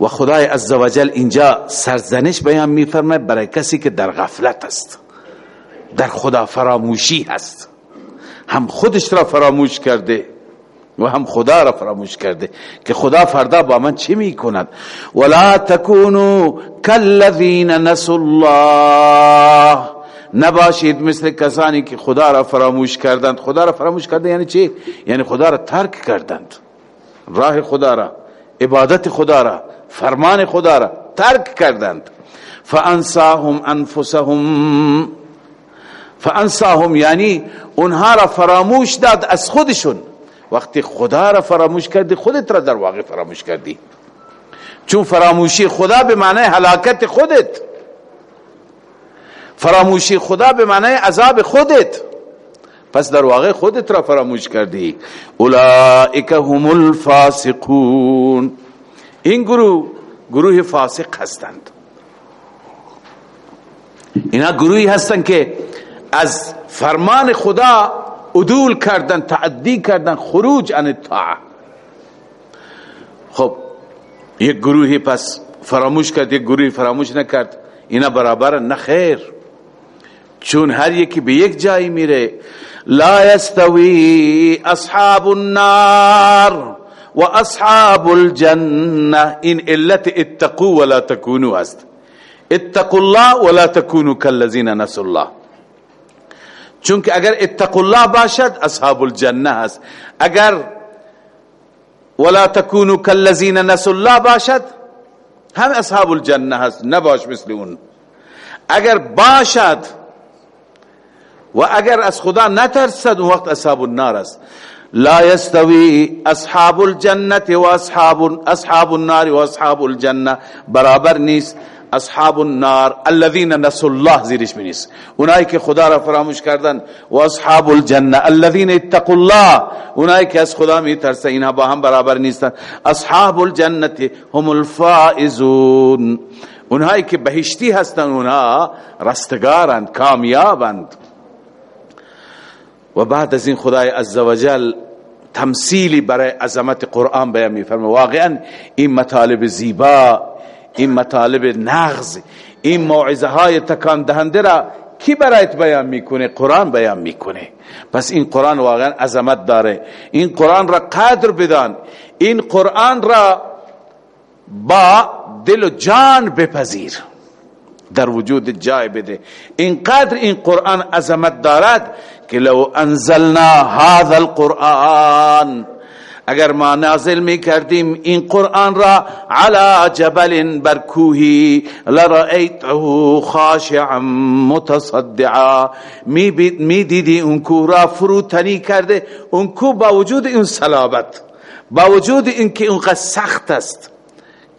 و خدای عزوجل اینجا سرزنش بیان میفرمه برای کسی که در غفلت است. در خدا فراموشی هست. هم خودش را فراموش کرده و هم خدا را فراموش کرده که خدا فردا با من چه می کند ولا تکونو کالذین نسوا الله. نباشید مثل کسانی که خدا را فراموش کردند. خدا را فراموش کرده یعنی چی؟ یعنی خدا را ترک کردند. راه خدا را عبادت خدا را فرمان خدا را ترک کردند. فانساهم انفسهم فانساهم یعنی اونها را فراموش داد از خودشون. وقتی خدا را فراموش کردی خودت را در واقع فراموش کردی. چون فراموشی خدا به معنی هلاکت خودت. فراموشی خدا به معنی عذاب خودت. پس در واقع خودت را فراموش کردی. اولئک هم الفاسقون. این گروه گروه فاسق هستند. اینا گروهی هستند که از فرمان خدا عدول کردن تعدی کردن خروج عن الطاعه. خب یک گروهی پس فراموش کرد یک گروهی فراموش نکرد. اینا برابر نخیر چون هر یکی به یک جایی میره. لا یستوی اصحاب النار و اصحاب الجنه. این علت اتقو ولا تکونو است. اتقوا الله ولا تکونو کالذین نسوا الله. چون که اگر اتقوا الله باشد اصحاب الجنه است اگر ولا تکونو کالذین نسوا الله باشد هم اصحاب الجنه هست نباش مثل اون. اگر باشد و اگر از خدا نترسد وقت اصحاب النار است لا يستوي اصحاب الجنه و اصحاب النار و اصحاب الجنه برابر نیست. اصحاب النار الذين نسوا الله زیرش نیست اونایی که خدا را فراموش کردن و اصحاب الجنه الذين اتقوا الله. اونایی که از خدا میترسن اینها با هم برابر نیستن. اصحاب الجنه هم الفائزون. اونایی که بهشتی هستن اونها رستگارند کامیابند. و بعد از این خدای عزوجل تمثیلی برای عظمت قرآن بیان میفرمه واقعا این مطالب زیبا این مطالب نغز این موعظه های تکان دهنده را کی برایت بیان می‌کنه؟ قرآن بیان می‌کنه. پس این قرآن واقعا عظمت داره. این قرآن را قدر بدان. این قرآن را با دل و جان بپذیر. در وجود جای بده. اینقدر این قرآن عظمت دارد که لو انزلنا هذا القرآن اگر ما نازل می کردیم این قرآن را على جبل برکوهی لرأیته خاشعا متصدعا. می دیدی اون کوه را فروتنی کرده اون کوه با وجود این صلابت با وجود این که اونقدر سخت است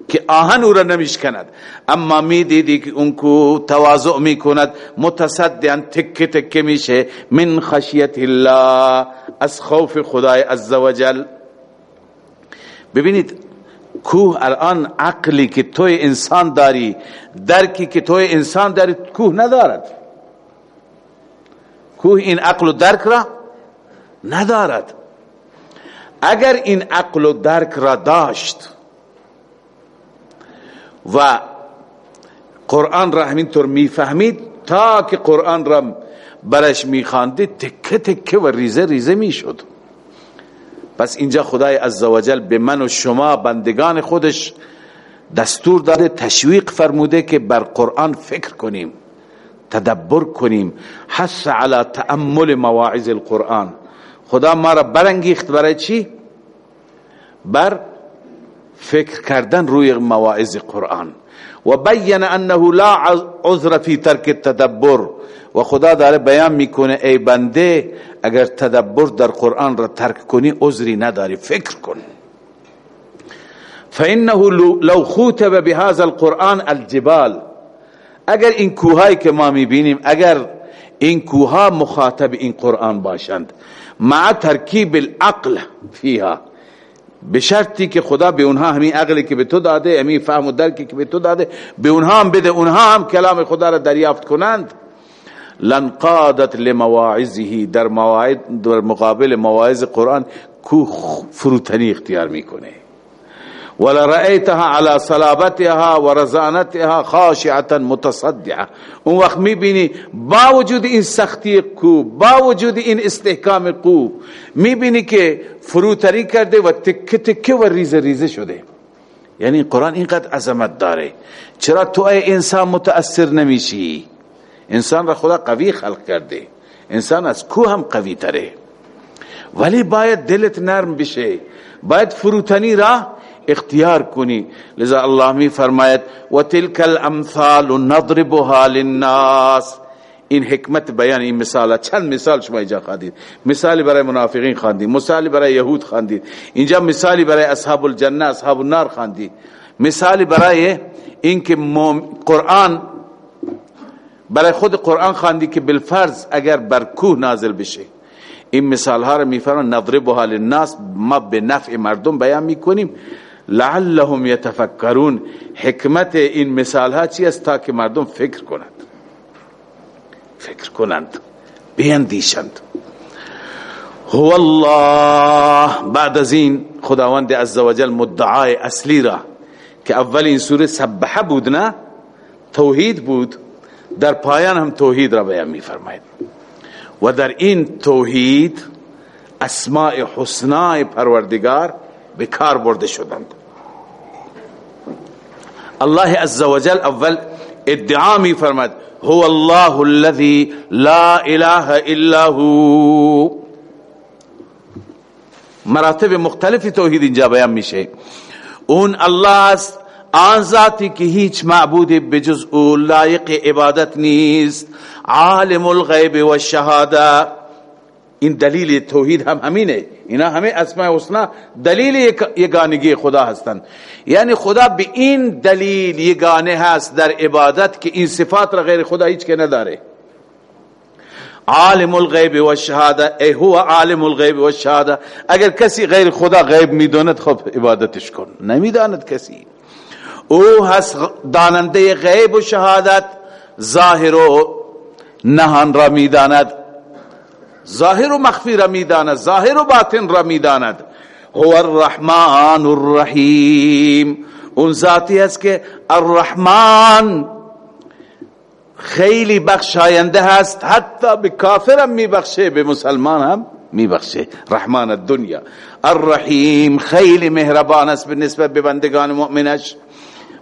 که آهن او را نمیشکند. اما می دیدی که اون کو تواضع می کند متصدیان تکه تکه میشه. من خشیت الله از خوف خدای عزوجل ببینید کوه الان عقلی که توی انسان داری درکی که توی انسان داری کوه ندارد. کوه این عقل و درک را ندارد. اگر این عقل و درک را داشت و قرآن را همینطور می‌فهمید تا که قرآن را برش میخوانده تکه تکه و ریزه ریزه می‌شد. پس اینجا خدای عزوجل به من و شما بندگان خودش دستور داده تشویق فرموده که بر قرآن فکر کنیم تدبر کنیم. حس على تأمل مواعظ القرآن. خدا ما را برانگیخت برای چی؟ بر فکر کردن روی مواعظ قرآن. و بین انه لا عذر فی ترک التدبر. و خدا داره بیان می‌کنه ای بنده اگر تدبر در قرآن را ترک کنی عذری نداری فکر کن. فانه لو خوتب بهذا القرآن الجبال اگر این کوهایی که ما می‌بینیم اگر این کوها مخاطب این قرآن باشند مع ترکیب العقل فیها به شرطی که خدا به اونها همین عقلی که به تو داده همین فهم و درکی که به تو داده به اونها هم بده اونها هم کلام خدا را دریافت کنند. لنقادت لمواعظه در مواعظ در مقابل مواعظ قرآن کو فروتنی اختیار می‌کنه. ولا رأيتها على صلابتها و رزانتها خاشعه متصدعه اون وقت می‌بینی با وجود این سختی کو با وجود این استحکام کو می‌بینی که فروتری کرده و تکه تکه و ریزه ریزه شده. یعنی قرآن اینقدر عظمت داره. چرا تو ای انسان متاثر نمیشی؟ انسان را خدا قوی خلق کرده. انسان از کو هم قوی تره. ولی باید دلت نرم بشه. باید فروتنی را اختیار کنی. لذا الله می فرماید و تلک الامثال نضربها للناس. این حکمت بیان این مثال چند مثال شما اینجا خواندید. مثالی برای منافقین خواندید مثالی برای یهود خواندید. اینجا مثالی برای اصحاب الجنه اصحاب النار خواندید. مثالی برای اینکه قرآن برای خود قرآن خواندی که بالفرض اگر بر کوه نازل بشه. این مثال ها رو میفرمان نضربها للناس ما به نفع مردم بیان می‌کنیم. لعلهم یتفکرون. حکمت این مثال ها چی است؟ تا که مردم فکر کنند. فکر کنند. بیندیشند هو الله بعد از این خداوند عزوجل مدعای اصلی را که اول این سوره سبحه بود نه؟ توحید بود. در پایان هم توحید را بیان می فرماید و در این توحید اسماء حسنای پروردگار به کار برده شدند. الله عز وجل اول ادعا می فرمد هو الله الذي لا اله الا هو. مراتب مختلف توحید اینجا بیان میشه. اون الله است آن ذاتی که هیچ معبودی بجز او لایق عبادت نیست. عالم الغیب و الشهاده این دلیل توحید هم همینه. اینا همه اسماء حسنا دلیل یگانگی خدا هستند. یعنی خدا به این دلیل یگانه هست در عبادت که این صفات را غیر خدا هیچ که نداره. عالم الغیب و الشهاده ای هو عالم الغیب و الشهاده اگر کسی غیر خدا غیب می‌دوند خب عبادتش کن. نمی‌داند کسی. او هست داننده غیب و شهادت ظاهر و نهان را می‌داند. ظاهر و مخفی را می‌داند ظاهر و باطن را می‌داند. هو الرحمن الرحیم. اون ذاتی است که الرحمن خیلی بخشاینده هست حتی به کافرم میبخشه به مسلمان هم میبخشه. رحمان الدنیا. الرحیم خیلی مهربان است به نسبت به بندگان مؤمنش.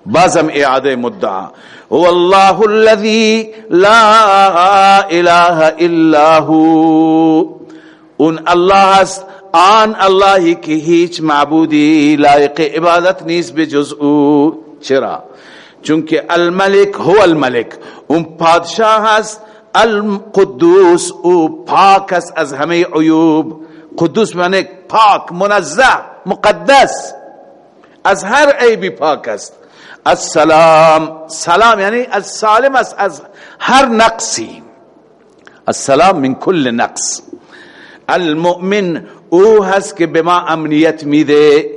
بازم إعادة مدعا. هو الله الذي لا إله إلا هو. اون الله است آن اللهی که هیچ معبودی لایق عبادت نیست به جز أو چرا؟ چونکه الملک هو الملک. اون پادشاه هست القدوس. أو پاک است از همه عیوب. قدوس معنی پاک منزه مقدس. از هر عیبی پاک است. السلام. سلام یعنی از سالم است از هر نقصی. السلام من کل نقص. المؤمن او هست که به ما امنیت میده.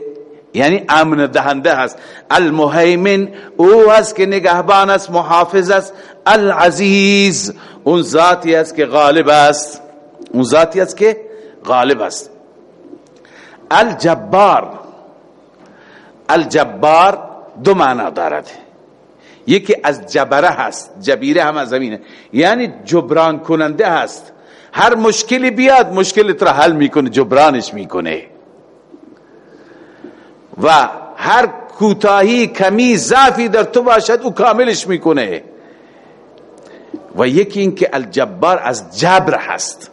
یعنی امن دهنده هست. المهیمن او هست که نگهبان است محافظ است. العزیز اون ذاتی است که غالب است. اون ذاتی است که غالب است. الجبار. الجبار دو معنا دارد. یکی از جبره هست جبیره هم از زمینه. یعنی جبران کننده هست. هر مشکلی بیاد مشکلت را حل می‌کنه جبرانش می‌کنه. و هر کوتاهی کمی ضعفی در تو باشد او کاملش می‌کنه. و یکی این که الجبار از جبر هست.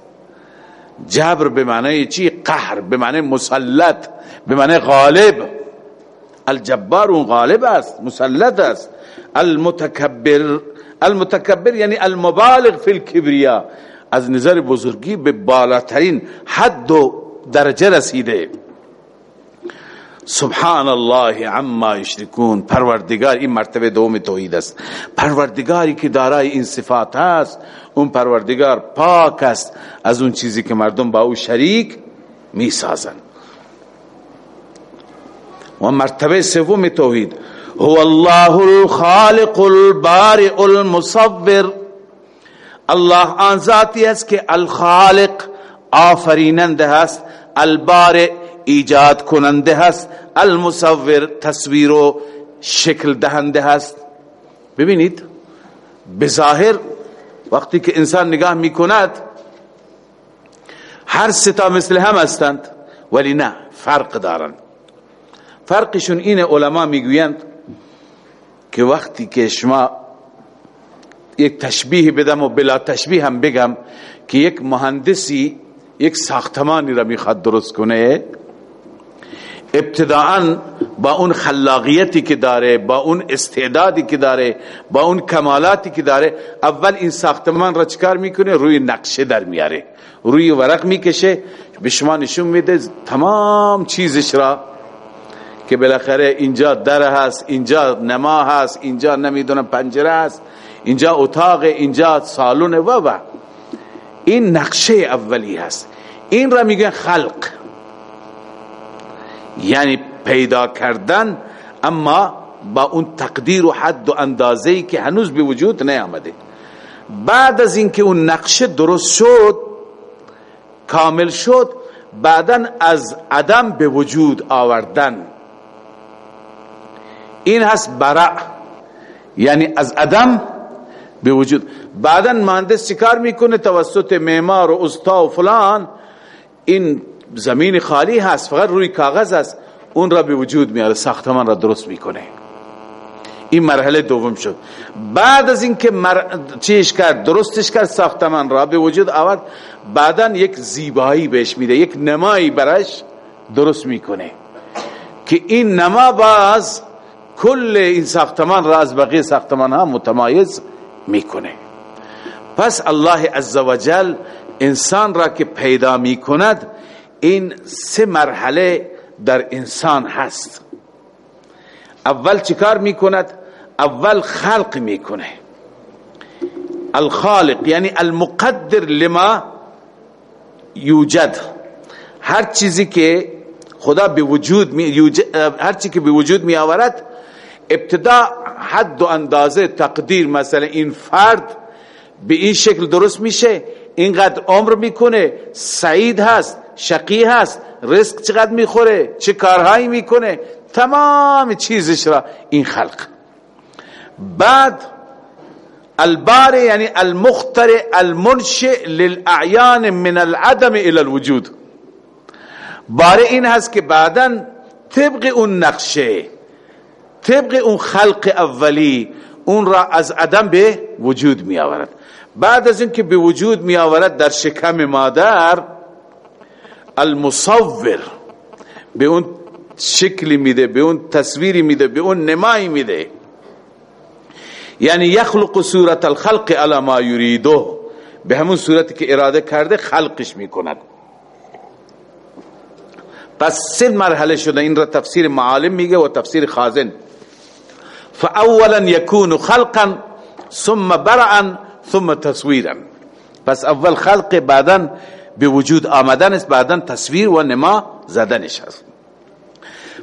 جبر به معنی چی؟ قهر به معنی مسلط به معنی غالب. الجبار غالب است مسلط است. المتکبر المتکبر یعنی المبالغ فی الكبریا از نظر بزرگی به بالاترین حد و درجه رسیده. سبحان الله عما یشرکون. پروردگار این مرتبه دوم توحید است. پروردگاری که دارای این صفات است اون پروردگار پاک است. از اون چیزی که مردم با او شریک می سازند و مرتبه سوم توحید. هو الله الخالق البارئ المصور. الله آن ذاتی است که الخالق آفریننده است البارئ ایجاد کننده هست المصور تصویر و شکل دهنده هست ببینید بظاهر وقتی که انسان نگاه می‌کند هر ستا مثل هم هستند ولی نه فرق دارند. فرقشون این علما می‌گویند که وقتی که شما یک تشبیه بدم و بلا تشبیه هم بگم که یک مهندسی یک ساختمانی را می‌خواد درست کنه ابتداعا با اون خلاقیتی که داره با اون استعدادی که داره با اون کمالاتی که داره اول این ساختمان را چکار می‌کنه؟ روی نقشه در میاره. روی ورق می‌کشه به شما نشون میده تمام چیزش را که بالاخره اینجا در هست اینجا نما هست اینجا نمی‌دونم پنجره هست اینجا اتاق اینجا سالون و و. این نقشه اولی هست. این را میگن خلق. یعنی پیدا کردن اما با اون تقدیر و حد و اندازه‌ای که هنوز به وجود نیامده. بعد از اینکه اون نقشه درست شد کامل شد بعدا از عدم به وجود آوردن. این هست برع. یعنی از عدم به وجود. بعدا مهندس چیکار می‌کنه؟ توسط معمار و استا و فلان. این زمین خالی هست فقط روی کاغذ است. اون را به وجود میاره ساختمان را درست می‌کنه. این مرحله دوم شد. بعد از اینکه مر... چیش کرد درستش کرد ساختمان را به وجود آورد. بعدا یک زیبایی بهش میده یک نمایی برش درست می‌کنه. که این نما باز کل این ساختمان را از بقیه ساختمان ها متمایز می‌کنه. پس الله عزوجل انسان را که پیدا می‌کند این سه مرحله در انسان هست. اول چیکار می‌کند؟ اول خلق می‌کنه. الخالق یعنی المقدر لما یوجد. هر چیزی که خدا به وجود می هر چیزی که به وجود می آورد ابتدا حد و اندازه تقدیر مثلا این فرد به این شکل درست میشه اینقدر عمر می‌کنه سعید هست شقی هست رزق چقدر می‌خوره چه کارهایی می‌کنه تمام چیزش را این خلق. بعد البارئ یعنی المخترع المنشئ للاعیان من العدم الى الوجود. بارئ این هست که بعدا طبق اون نقشه طبق اون خلق اولی اون را از عدم به وجود می آورد بعد از اینکه به وجود می آورد در شکم مادر المصور به اون شکلی میده به اون تصویری میده به اون نمایی میده. یعنی یخلق صورت الخلق على ما یریده. به همون صورتی که اراده کرده خلقش می‌کند. پس سه مرحله شده. این را تفسیر معالم میگه و تفسیر خازن. فاولا یکون خلقا ثم برعا ثم تصویرا پس اول خلق بعدا به وجود آمدن است بعدا تصویر و نما زدنش هست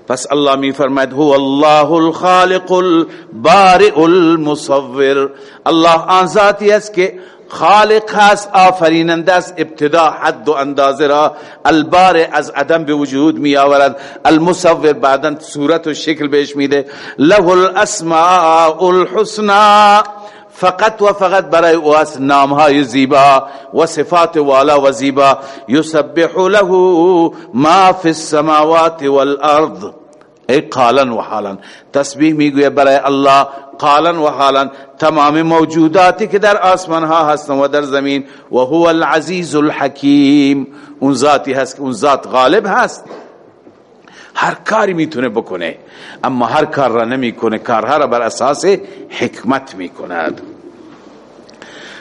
پس الله می فرماید هو الله الخالق البارئ المصور. الله آن ذاتی است که خالق هست آفریننده است. ابتدا حد و اندازه را البارئ از عدم به وجود می آورد المصور بعدا صورت و شکل بهش میده. له الاسماء الحسنى فقط و فقط برای او است نامهای زیبا و صفات والا و زیبا. یسبح له ما فی السماوات والارض. ای قالا و حالا تسبیح می‌گوید برای الله قالا و حالا تمام موجوداتی که در آسمان ها هستن و در زمین. و هو العزیز الحکیم. اون ذاتی هست اون ذات غالب هست. هر کاری می‌تونه بکنه اما هر کار را نمی‌کنه کارها را بر اساس حکمت می‌کند.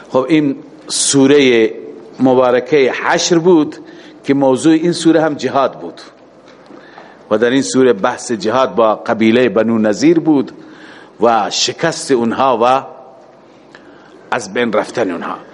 خب این سوره مبارکه حشر بود که موضوع این سوره هم جهاد بود. و در این سوره بحث جهاد با قبیله بنو نظیر بود و شکست اونها و از بین رفتن اونها.